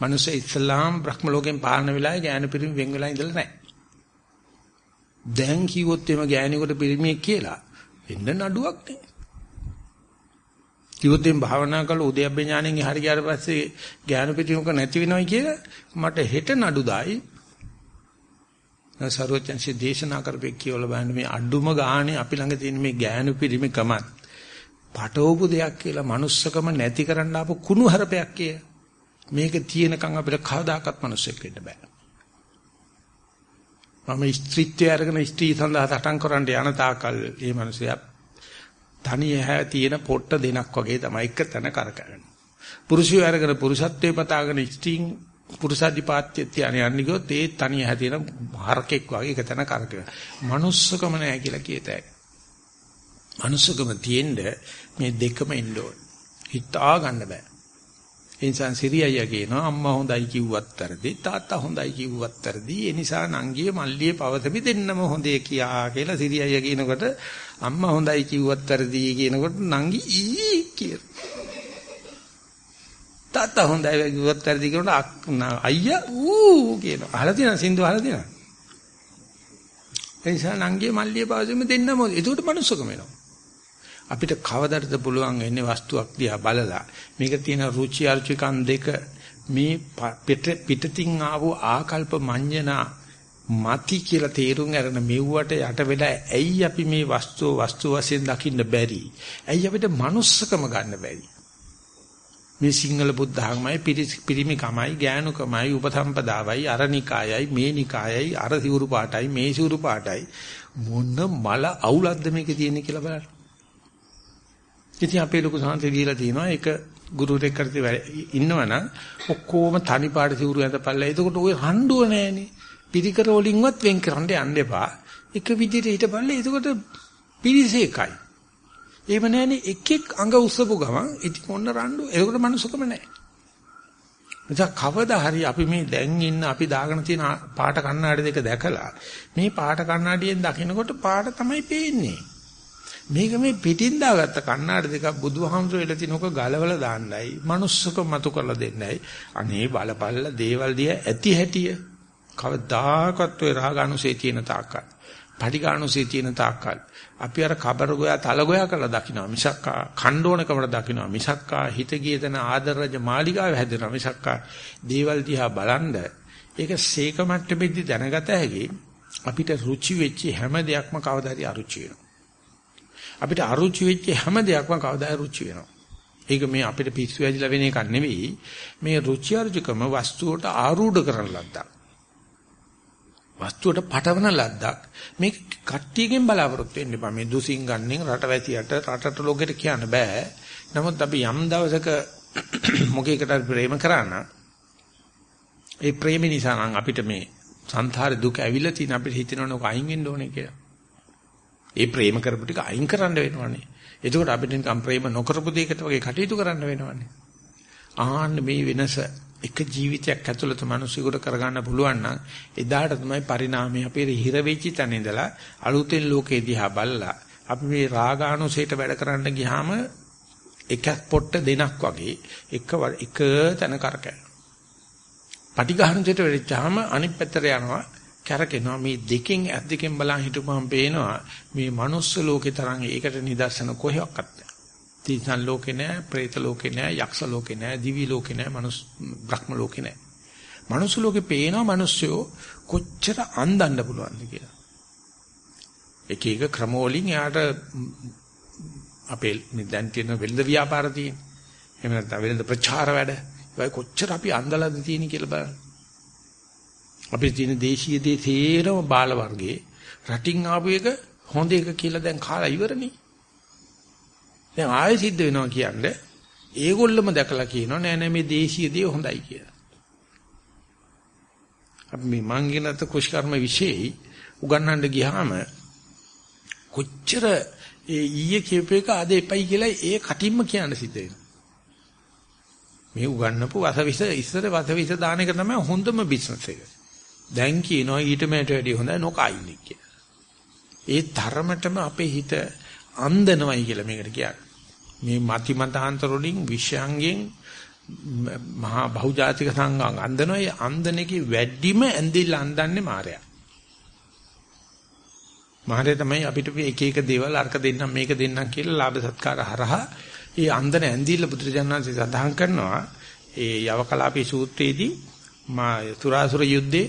මනුෂ්‍ය ඉස්ලාම් බ්‍රහ්ම ලෝකෙන් පාලන වෙලාවේ ඥාන පිරිමි වෙන් වෙලා ඉඳලා නැහැ. දැන් කිව්වොත් එimhe ගෑණියෙකුට පිරිමියෙක් කියලා වෙන්න නඩුවක් නැහැ. කිව්වොත් එම් භාවනා කරලා උදයබ්බේ ඥාණයෙන් හරි ගියාට පස්සේ ඥාන පිරිමික නැති වෙනවයි කියලා මට හෙට නඩු දායි. සරුවචන්සි දේශනා කරපෙක් කියවල බලන්න මේ අඩුම ගානේ අපි ළඟ තියෙන මේ ඥාන පිරිමිකමත් පටවපු දෙයක් කියලා manussකම නැති කරන්න ආපු කුණු හරපයක් කිය. මේක තියෙනකන් අපිට කවදාකවත් මිනිස්සෙක් වෙන්න බෑ. මම ස්ත්‍රීත්වය අරගෙන ස්ත්‍රී සඳහා සටන් කරන්න යන තාකල් මේ මිනිසයා තනිය හැ තියෙන පොට්ට දෙනක් වගේ තමයි එක තැන කරකැවෙන. පුරුෂයෝ අරගෙන පුරුෂත්වයේ පතාගෙන ස්ත්‍රීන් පුරුෂාධිපාත්‍ය තියන යන්නේ ගියොත් ඒ තනිය හැ තියෙන හරකෙක් වගේ එක තැන කරකැවෙන. manussකම නැහැ කියලා කියතයි. manussකම තියෙන්න මේ දෙකම එන්න ඕන. හිතා ගන්න බෑ. ඒ නිසා සිරියයියා කියනවා අම්මා හොඳයි කිව්වත් වැඩි තාත්තා හොඳයි කිව්වත් වැඩි ඒ නිසා නංගියේ මල්ලියේ පවතමි දෙන්නම හොඳේ කියා කියලා සිරියයියා කියනකොට අම්මා හොඳයි කිව්වත් වැඩි කියනකොට නංගි ඊ කියන තාත්තා හොඳයි කිව්වත් වැඩි කියනකොට අයියා ඌ කියනවා. අහලා තියෙනවා සින්දු අහලා තියෙනවා ඒ නිසා නංගියේ මල්ලියේ පවතමි දෙන්නම ඒකට මනුස්සකම වෙනවා. අපිට කවදටද පුළුවන් වෙන්නේ වස්තුවක් දිහා බලලා. මේක තියෙන රුචි අරුචිකන් දෙක මේ පිටතින් ආව ආකල්ප මඤ්ඤණා මති කියලා තේරුම් අරගෙන මෙව්වට යට වෙලා ඇයි අපි මේ වස්තුව වස්තු වශයෙන් දකින්න බැරි? ඇයි අපිට manussකම ගන්න බැරි? මේ සිංහල බුද්ධ ධර්මයි පිරිමිකමයි ඥානුකමයි උපසම්පදාවයි අරනිකායයි මේනිකායයි අර සිවුරු පාටයි මේ සිවුරු පාටයි. මොන මල අවුලක්ද මේකේ තියෙන්නේ කියලා බලන්න. ඉතින් අපේ ලොකු සංහසේ දීලා තියෙනවා ඒක ගුරුවරයෙක් කරති ඉන්නවනම් ඔක්කොම තනි පාට සිවුරු ඇඳපල්ලා. එතකොට ওই හඬුව නැහෙනේ. පිරිකර වලින්වත් වෙන් කරන්න යන්න එපා. එක විදිහට හිටපල්ලා. එතකොට පිරිසේකයි. එහෙම නැහැනේ එක් එක් අඟ උස්සපු ගමන් ඉතින් ඔන්න රණ්ඩු. ඒකට මනුස්සකම නැහැ. එතකොට කවදා හරි අපි මේ දැන් ඉන්න අපි දාගෙන තියෙන පාට කණ්ණාඩි දෙක දැකලා මේ පාට කණ්ණාඩියෙන් දකිනකොට පාට තමයි පේන්නේ. මේක මේ පිටින් දාගත්ත කණ්ණාඩි දෙකක් බුදුහාමුදුරුවෝ එලා තිනෝක ගලවලා දාන්නයි, manussක මතු කරලා දෙන්නයි. අනේ බලපල්ල දේවල් දිය ඇති හැටිය. කවදාකවත් ඔය රාගානුසේ තියෙන තාක්කල්, පටිඝානුසේ තියෙන තාක්කල්. අපි අර කබර ගෝයා තල ගෝයා කරලා දකිනවා. මිසක්කා ඛණ්ඩෝණකමට දකිනවා. මිසක්කා හිත ගියදන ආදරජ මාලිගාව හැදෙනවා. මිසක්කා දේවල් දිහා බලන්ද ඒක සීක මට්ටමේදී දැනගත හැකි අපිට රුචි වෙච්ච හැම දෙයක්ම කවදා හරි අරුචි වෙනවා. අපිට අරුචි වෙච්ච හැම දෙයක්ම කවදා හරි රුචි වෙනවා. ඒක මේ අපිට පිස්සු ඇදිලා වෙන එකක් නෙවෙයි. මේ රුචි අරුචිකම වස්තුවට ආරූඪ කරන ලද්දක්. වස්තුවට පටවන ලද්දක්. මේක කට්ටියකින් බලාපොරොත්තු වෙන්න එපා. මේ දුසින් ගන්නෙන් රටවැසියට රටට ලෝකෙට කියන්න බෑ. නමුත් අපි යම් දවසක [COUGHS] මොකේකට ප්‍රේම කරා නම් ඒ ප්‍රේම නිසා නම් අපිට මේ සංසාර දුක ඇවිල්ලා තියෙන අපිට හිතෙනවනේ ඔක අයින් වෙන්න ඕනේ කියලා. ඒ ප්‍රේම කරපු ටික අයින් කරන්න වෙනවනේ. එතකොට අපිට නිකම් ප්‍රේම නොකරපු දෙයකට වගේ කටයුතු කරන්න වෙනවනේ. ආන්න මේ වෙනස එක ජීවිතයක් ඇතුළත මිනිසෙකුට කරගන්න පුළුවන් නම් එදාට තමයි පරිණාමය අපේ හිර වෙච්ච තැන ඉඳලා අලුතෙන් ලෝකේ දිහා බලලා අපි මේ රාගානුසයට වැඩ කරන්න ගියාම එකක් පොට්ට දෙනක් වගේ එක එක තැන කරකැන. පටිඝානුසයට වෙච්චාම අනිත් පැත්තට යනවා. කැරකෙනවා මේ දෙකෙන් ඇස් දෙකෙන් බලන් හිටපුවම පේනවා මේ manuss ලෝකේ තරම් ඒකට නිදර්ශන කොහෙවත් නැහැ. තිරිසන් ලෝකේ නැහැ, പ്രേත ලෝකේ නැහැ, යක්ෂ ලෝකේ නැහැ, දිවි ලෝකේ නැහැ, manuss බ්‍රහ්ම ලෝකේ නැහැ. manuss ලෝකේ පේනවා මිනිස්සු කොච්චර අන්දන්න පුළුවන්ද කියලා. එක එක ක්‍රමවලින් එයාට අපේ දැන් තියෙන වෙළඳ ව්‍යාපාර තියෙන. එහෙම නැත්නම් වෙළඳ ප්‍රචාර වැඩ. ඒවා කොච්චර අපි අන්දලාද තියෙන කියලා බලන්න. අපේ තියෙන දේශීය දේ තේරම බාල වර්ගයේ රටින් ආපු එක හොඳ එක කියලා දැන් කාලා ඉවරනේ. දැන් ආයෙ සිද්ධ වෙනවා කියන්නේ ඒගොල්ලම දැකලා කියනවා නෑ නෑ මේ දේශීය දේ හොඳයි කියලා. අපි මේ මංගිනත කුෂ්කර්ම විශේෂයි උගන්වන්න ගියාම කොච්චර ඒ ඊයේ කියපු එක අද එපයි කියලා ඒ කටින්ම කියන්න සිද්ධ වෙනවා. මේ උගන්නපු වසවිස ඉස්සර වසවිස දාන එක තමයි හොඳම බිස්නස් එක. දැන් කියනවා ඊට මෙට වැඩිය හොඳයි නොකයින්නේ කියලා. ඒ තරමටම අපේ හිත අන්දනවයි කියලා මේකට කියන්නේ. මේ මති මතාන්තර වලින් විශ්යංගෙන් මහා බහුජාතික සංඝං අන්දනොයි අන්දනකේ වැඩිම ඇඳිල්ල අන්දන්නේ මායя. මායя තමයි අපිට එක එක දේවල් අර්ක දෙන්නම් මේක දෙන්නම් කියලා ලාභ සත්කාර හරහා ඒ අන්දන ඇඳිල්ල පුත්‍රජානන්සේ සඳහන් කරනවා ඒ යවකලාපී සූත්‍රයේදී මා තුරාසුර යුද්ධේ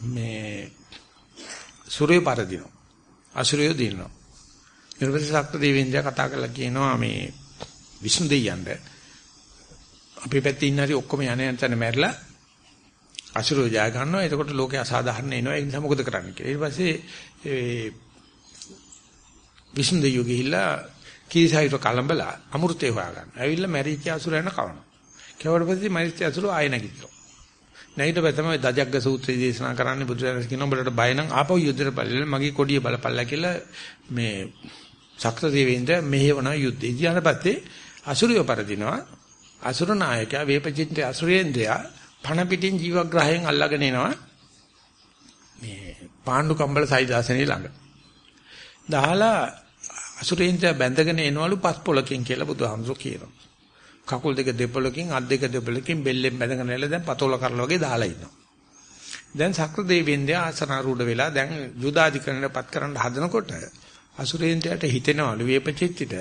මේ සූර්ය පරදිනෝ අසුරය දිනනවා ඊට පස්සේ සක්‍ර දෙවියන්ජා කතා කරලා කියනවා මේ විෂ්ණු දෙවියන්ට අපේ පැත්තේ ඉන්න හරි ඔක්කොම යන යන තැන මැරිලා අසුරෝ ජය ගන්නවා. එතකොට ලෝකේ අසාධාරණ එනවා. ඒ නිසා මොකද කරන්න කියලා. ඊට පස්සේ ඒ විෂ්ණු දෙවියෝ ගිහිල්ලා කීසයිට කලඹලා අමෘතේ හොයාගන්න. ඇවිල්ලා මැරිච්ච අසුරයන් කවනවා. කෙවට පස්සේ මැරිච්ච අසුරෝ ආය නැගිටිනවා. නැගිට බෑ තමයි දජග්ග සූත්‍රය දේශනා කරන්නේ බුදුරජාණන් කියනවා උඹලට බය නම් ආපහු යුද්ධයට බලලා මගේ කොඩිය බලපල්ලා කියලා මේ ශක්‍ර දේවේන්ද්‍ර මෙහෙවන යුද්ධය. ඊට පස්සේ අසුරිය පරදිනවා. අසුර නායකයා වේපචිත්‍ර අසුරේන්ද්‍රයා පණ පිටින් ජීවග්‍රහයෙන් අල්ලගෙන එනවා. මේ පාණ්ඩු කම්බල සයිදාසනේ ළඟ. දහලා අසුරේන්ද්‍රයා බැඳගෙන එනවලු පස් පොලකින් කියලා බුදුහාමුදුරුවෝ කියනවා. කකුල් දෙක දෙපොලකින් අත් දෙක දෙපොලකින් බෙල්ලෙන් බැඳගෙන ඉල දැන් පතෝල කරලා වගේ දාලා ඉන්නවා. දැන් සක්‍ර දෙවියන්ගේ ආසනාරූඪ වෙලා දැන් යුදාධිකරණයපත් කරන්න හදනකොට අසුරේන්ද්‍රයට හිතෙනවලු වේපචිත්තිට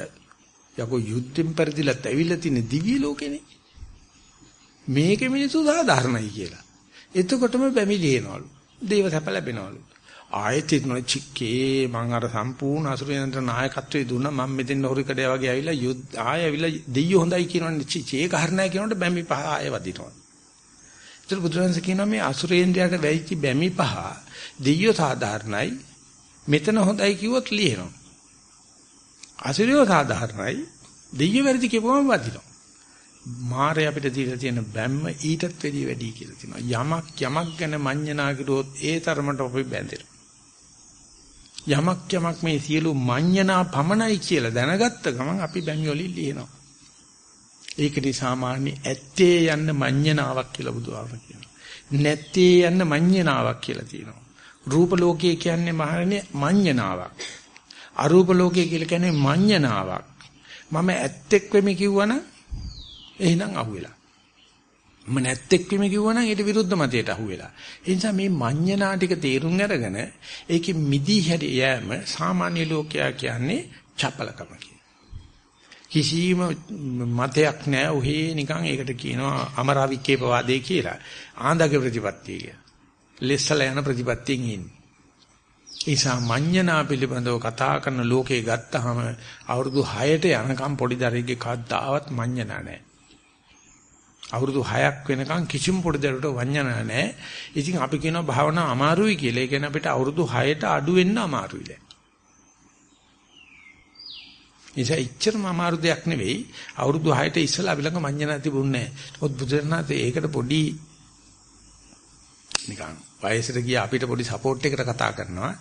යකෝ යුද්ධෙන් පරිදිලත් ඇවිල්ලා තියෙන දිව්‍ය ලෝකෙනේ. මේකෙ මිනිස්සු සාධාරණයි කියලා. එතකොටම බැමිලිනවලු. දේව සැප ලැබෙනවලු. ආයෙත් ඉතන චික්කේ මං අර සම්පූර්ණ අසුරේන්ද්‍ර නායකත්වයේ දුන්නා මම මෙතෙන් හොරිකඩේ වගේ ඇවිල්ලා යුද්ධ ආයෙ ඇවිල්ලා දෙයියෝ හොඳයි කියනවනේ චේ කාරණා කියනකොට බැමි පහ ආයෙ වදිනවා. ඒතර බුදුරජාණන් කියනවා මේ අසුරේන්ද්‍රයට වැයිච්ච බැමි පහ දෙයියෝ සාධාරණයි මෙතන හොඳයි කිව්වොත් ලියනවා. අසුරියෝ සාධාරණයි. දෙයියෝ වැරදි කියපුවම වදිනවා. මාරය අපිට දීලා තියෙන බැම්ම ඊටත් වැඩිය වැඩි කියලා තියෙනවා. යමක් යමක් ගැන මඤ්ඤණා කිරුවොත් ඒ තරමට අපි බැඳෙනවා. යමක් යමක් මේ සියලු මඤ්ඤණා පමණයි කියලා දැනගත්ත ගමන් අපි බැමි වලින් ලියනවා. ඒකදී සාමාන්‍ය ඇත්තේ යන්න මඤ්ඤණාවක් කියලා බුදුආව කියනවා. නැත්තේ යන්න මඤ්ඤණාවක් කියලා තියෙනවා. රූප ලෝකයේ කියන්නේ මහරණේ මඤ්ඤණාවක්. අරූප ලෝකයේ කියලා කියන්නේ මඤ්ඤණාවක්. මම ඇත්තෙක් වෙමි කිව්වනම් එහෙනම් අහුවෙලා. මම නැත්තෙක් වෙමි කිව්වනම් ඊට විරුද්ධ මතයට අහුවෙලා. ඒ නිසා මේ මඤ්ඤණා ටික තේරුම් අරගෙන ඒකෙ මිදී හැරි යෑම සාමාන්‍ය ලෝකයා කියන්නේ චපලකම කිසිම මතයක් නැහැ. ඔහේ නිකන් ඒකට කියනවා අමරාවික්කේපවාදේ කියලා. ආන්දගේ ප්‍රතිපත්තිය කියලා. ලෙස්සල යන ප්‍රතිපත්තියෙන් ඉන්නේ. ඒසා මඤ්ඤණා පිළිබඳව කතා කරන ලෝකේ ගත්තාම අවුරුදු 6ට යනකම් පොඩි දරුවෙක්ගේ කද්දාවත් මඤ්ඤණා නැහැ. අවුරුදු 6ක් වෙනකම් කිසිම පොඩි දරුවට වඤ්ඤණා නැහැ. ඉතින් අපි කියනවා භාවනා අමාරුයි කියලා. ඒ කියන්නේ අපිට අවුරුදු 6ට අඩු වෙන්න අමාරුයි දැන්. නිසා ඉච්චරම අමාරු දෙයක් නෙවෙයි. අවුරුදු 6ට ඉස්සලා අපි ළඟ මඤ්ඤණා තිබුණේ නැහැ. මොකද බුදුරණාහි ඒකට පොඩි නිකන් වයසට ගිය අපිට පොඩි සපෝට් එකකට කතා කරනවා.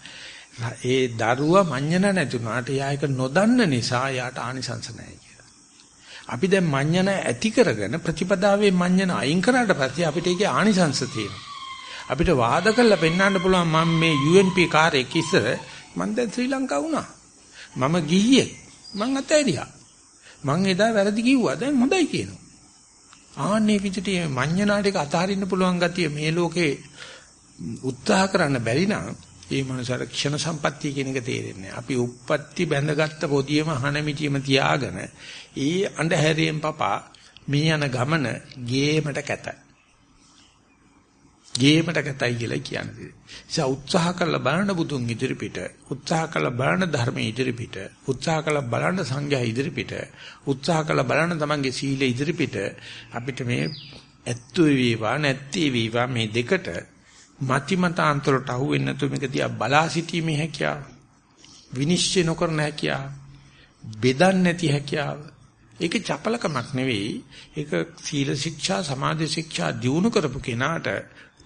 ඒ දරුවා මඤ්ඤණ නැතුණාට යා එක නොදන්න නිසා යාට ආනිසංස නැහැ කියලා. අපි දැන් මඤ්ඤණ ඇති කරගෙන ප්‍රතිපදාවේ මඤ්ඤණ අයින් කරාට පස්සේ අපිට ඒකේ ආනිසංස තියෙනවා. අපිට වාද කරලා පෙන්වන්න පුළුවන් මම මේ UNP කාර්යයක් ඉස්සර මම දැන් ශ්‍රී ලංකාව වුණා. මම ගිහියේ මං අතෑරියා. මං එදා වැරදි කිව්වා දැන් හොඳයි කියනවා. ආන්නේ විදිහට මඤ්ඤණා ටික අතහරින්න පුළුවන් ගතිය මේ ලෝකේ උත්සාහ කරන්න බැරි නම් ඒ මනසට ක්ෂණ සම්පත්තිය කියන එක තේරෙන්නේ අපි උප්පත්ති බැඳගත්ත පොදියම හනමිටියම තියාගෙන ඒ අඳුහැරියෙන් පපා මේ යන ගමන ගේමට කැතයි. ගේමට කැතයි කියලා කියන්නේ. ඒ උත්සාහ කරලා බලන බුදුන් ඉදිරි පිට, උත්සාහ කරලා බලන ධර්මයේ ඉදිරි පිට, උත්සාහ කරලා බලන සංඝයා ඉදිරි පිට, උත්සාහ කරලා බලන තමන්ගේ සීල ඉදිරි පිට අපිට මේ ඇත්තු වේවා නැත්ති වේවා මේ දෙකට මති මතාන්තරට අහු වෙන්නේ නැතු මේක දිහා බලා සිටීමේ හැකියාව විනිශ්චය නොකරන හැකියාව බෙදන්නේ නැති හැකියාව ඒක චපලකමක් නෙවෙයි ඒක සීල ශික්ෂා සමාධි ශික්ෂා දියුණු කරපු කෙනාට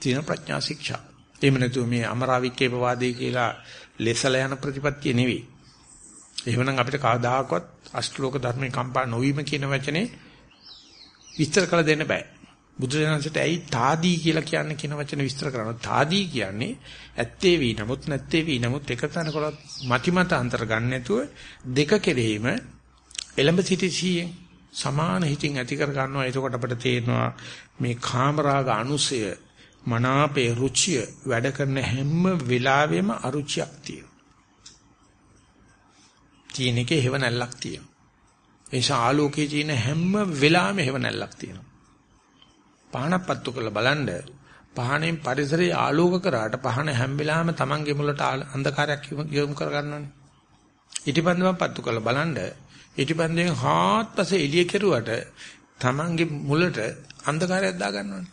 තියෙන ප්‍රඥා ශික්ෂා. එහෙම නැතුව මේ අමරාවික්කේපවාදී කියලා ලෙසල යන ප්‍රතිපත්තිය නෙවෙයි. එහෙමනම් අපිට කවදාකවත් අෂ්ටලෝක ධර්මේ කම්පා නොවීම කියන වචනේ විස්තර කළ දෙන්න බෑ. බුදුරජාණන්සේට ඇයි තාදී කියලා කියන්නේ කියන වචන විස්තර කරනවා. තාදී කියන්නේ ඇත්තේ වී නමුත් නැත්තේ වී නමුත් එක තැනකොලත් මතිමත අන්තර ගන්න නැතුව දෙක කෙරෙහිම එළඹ සිටි සීයෙන් සමාන හිතින් ඇති කර ගන්නවා. එතකොට අපිට තේරෙනවා මේ කාමරාග අනුසය මනාපේ රුචිය වැඩ කරන හැම වෙලාවෙම අරුචියක් තියෙනවා. තියෙන එකේ හේව නැල්ලක් තියෙනවා. ඒ නිසා ආලෝකයේ තියෙන හැම වෙලාවෙම හේව නැල්ලක් තියෙනවා. පහනක් පත්තු කරලා බලන්න පහනෙන් පරිසරය ආලෝක කරාට පහන හැම වෙලාවෙම Tamange මුලට අන්ධකාරයක් යොමු කර ගන්නවනේ. ඉටිපන්දම පත්තු කරලා බලන්න ඉටිපන්දෙන් හාත්පස එළිය කෙරුවට Tamange මුලට අන්ධකාරයක් දා ගන්නවනේ.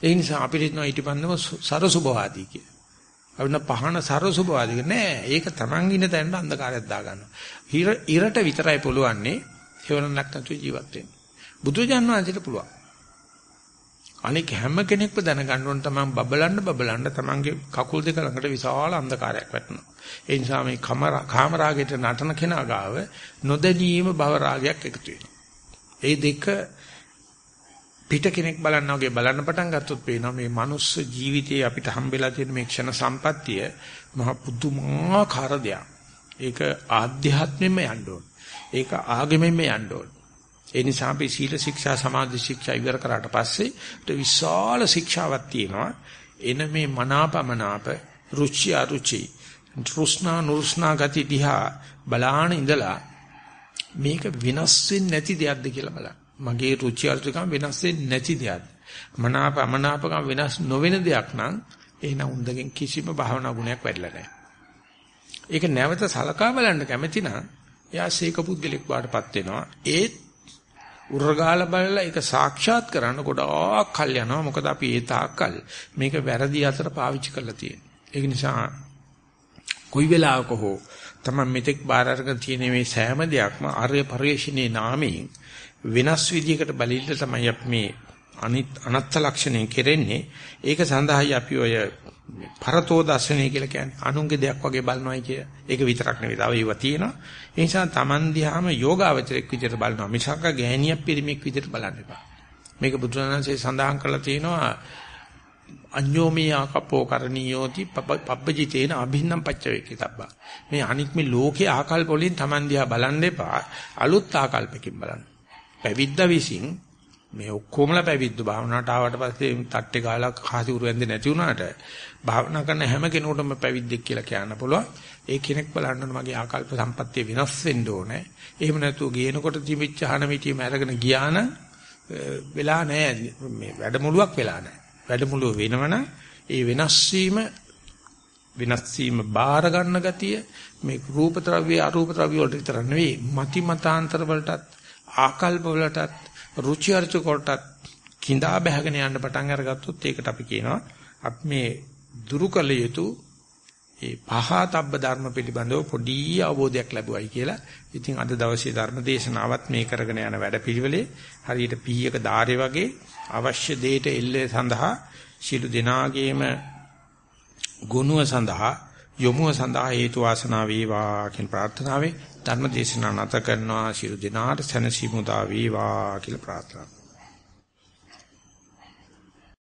ඒ නිසා අපිට හිතනවා ඊටපන්දම සරසුභවාදී කියලා. අපිට පහන සරසුභවාදී නෑ. ඒක Taman ඉන්න තැනට අන්ධකාරයක් දාගන්නවා. ඉරට විතරයි පුළුවන්නේ හේවණක් නැතුව ජීවත් වෙන්න. බුදුජාන විශ්වයට පුළුවන්. අනික හැම කෙනෙක්ම දැනගන්න ඕන තමන් බබලන්න බබලන්න තමන්ගේ කකුල් දෙක ළඟට විශාල අන්ධකාරයක් වැටෙනවා. ඒ නිසා මේ කාමරාගයට නටන කෙනා ගාව නොදැනීම භව රාගයක් එකතු වෙනවා. ඒ දෙක පිට කෙනෙක් බලනවා වගේ බලන්න පටන් ගත්තොත් පේනවා මේ මනුස්ස ජීවිතයේ අපිට හම්බෙලා තියෙන මේ ක්ෂණ සම්පත්තිය මහ පුදුමාකාර දෙයක්. ඒක ආධ්‍යාත්මෙම යන්න ඕන. ඒක ආගමෙම යන්න ඕන. ඒ නිසා අපි සීල ශික්ෂා සමාධි ශික්ෂා ඉවර කරාට පස්සේ ඒට විශාල ශික්ෂාවක් තියෙනවා. එන මේ මනාපමනාප රුචි අරුචි තෘෂ්ණා නුරුස්නා ගති දිහා බලාන ඉඳලා මේක වෙනස් වෙන්නේ නැති දෙයක්ද කියලා බලන්න. මගේ රුචි අරුචිකම් වෙනස් වෙන්නේ නැති දෙයක්. මනාප අමනාපකම් වෙනස් නොවන දෙයක් නම් එහෙනම් උන්දගෙන් කිසිම භාවනා ගුණයක් වැඩිලා නැහැ. ඒක නැවත සලකා බලන්න කැමති නම් එයා සීක පුද්ගලෙක් බාටපත් වෙනවා. ඒත් උරගාල බලලා ඒක සාක්ෂාත් කරන්න ගොඩාක් කල් යනවා. මොකද අපි ඒ තාක්කල් මේක වැරදි අතර පාවිච්චි කරලා තියෙනවා. ඒක නිසා කොයි වෙලාවක හෝ තමයි මෙතෙක් බාර අරගෙන තියෙන මේ සෑම දෙයක්ම ආර්ය පරිශ්‍රණේ නාමයෙන් වෙනස් විදිහකට බලින්න තමයි අපි මේ අනිත් අනත්ත් ලක්ෂණය කෙරෙන්නේ. ඒක සඳහායි අපි ඔය පරතෝ දර්ශනය කියලා කියන්නේ අනුන්ගේ දෙයක් වගේ බලනවායි කිය. ඒක විතරක් නෙවෙයි තව ඒවා තියෙනවා. ඒ නිසා Taman දිහාම යෝගාවචරයක් විදිහට බලනවා. මිසක ගෑණියක් පිරිමික් විදිහට බලන්න එපා. මේක බුදුරජාණන්සේ සඳහන් කරලා තියෙනවා අඤ්ඤෝමියා කපෝ කරණීයෝති පබ්බජිතේන අභින්නම් පච්චවේකිතබ්බා. මේ අනික් මේ ලෝකේ ආකල්ප වලින් Taman දිහා බලන්න එපා. අලුත් ආකල්පකින් බලන්න. පැවිද්දා විසින් මේ ඔක්කොමලා පැවිද්දු භාවනාවට ආවට පස්සේ තට්ටේ ගාලා කාසි උරු ඇඳේ නැති වුණාට භාවනා කරන හැම කෙනෙකුටම පැවිද්දෙක් කියලා කියන්න පුළුවන්. ඒ කෙනෙක් බලන්න මගේ ආකල්ප සම්පත්තිය වෙනස් වෙන්න ඕනේ. එහෙම නැතුව ගේනකොට තිබිච්ච හන මිටියම අරගෙන ගියා නම් වෙලා නැහැ මේ වැඩමුළුවක් වෙලා නැහැ. වැඩමුළුව වෙනවනම් ඒ වෙනස් වීම වෙනස් වීම බාර ගන්න ගතිය මේ රූප ද්‍රව්‍ය අරූප ද්‍රව්‍ය වලට විතර නෙවෙයි මති මතාන්තර වලටත් ආකල්ප වලටත් රුචි අරුචි කොටත් කිඳා බහගෙන යන්න පටන් අරගත්තොත් ඒකට අපි කියනවා අපි මේ දුරුකල යුතු ඒ පහතබ්බ ධර්ම පිළිබඳව පොඩි අවබෝධයක් ලැබුවයි කියලා. ඉතින් අද දවසේ ධර්ම දේශනාවත් මේ කරගෙන යන වැඩපිළිවෙලේ හරියට පීයක ධාරේ වගේ අවශ්‍ය දෙයට එල්ලේ සඳහා ශිළු දෙනාගේම ගුණුව සඳහා යොමුව සඳහා හේතු වාසනා වේවා කියන ප්‍රාර්ථනාවෙන් ධර්ම දේශනාව නැත කරනවා. ශිළු දෙනාට සැනසීම උදා වේවා කියලා ප්‍රාර්ථනා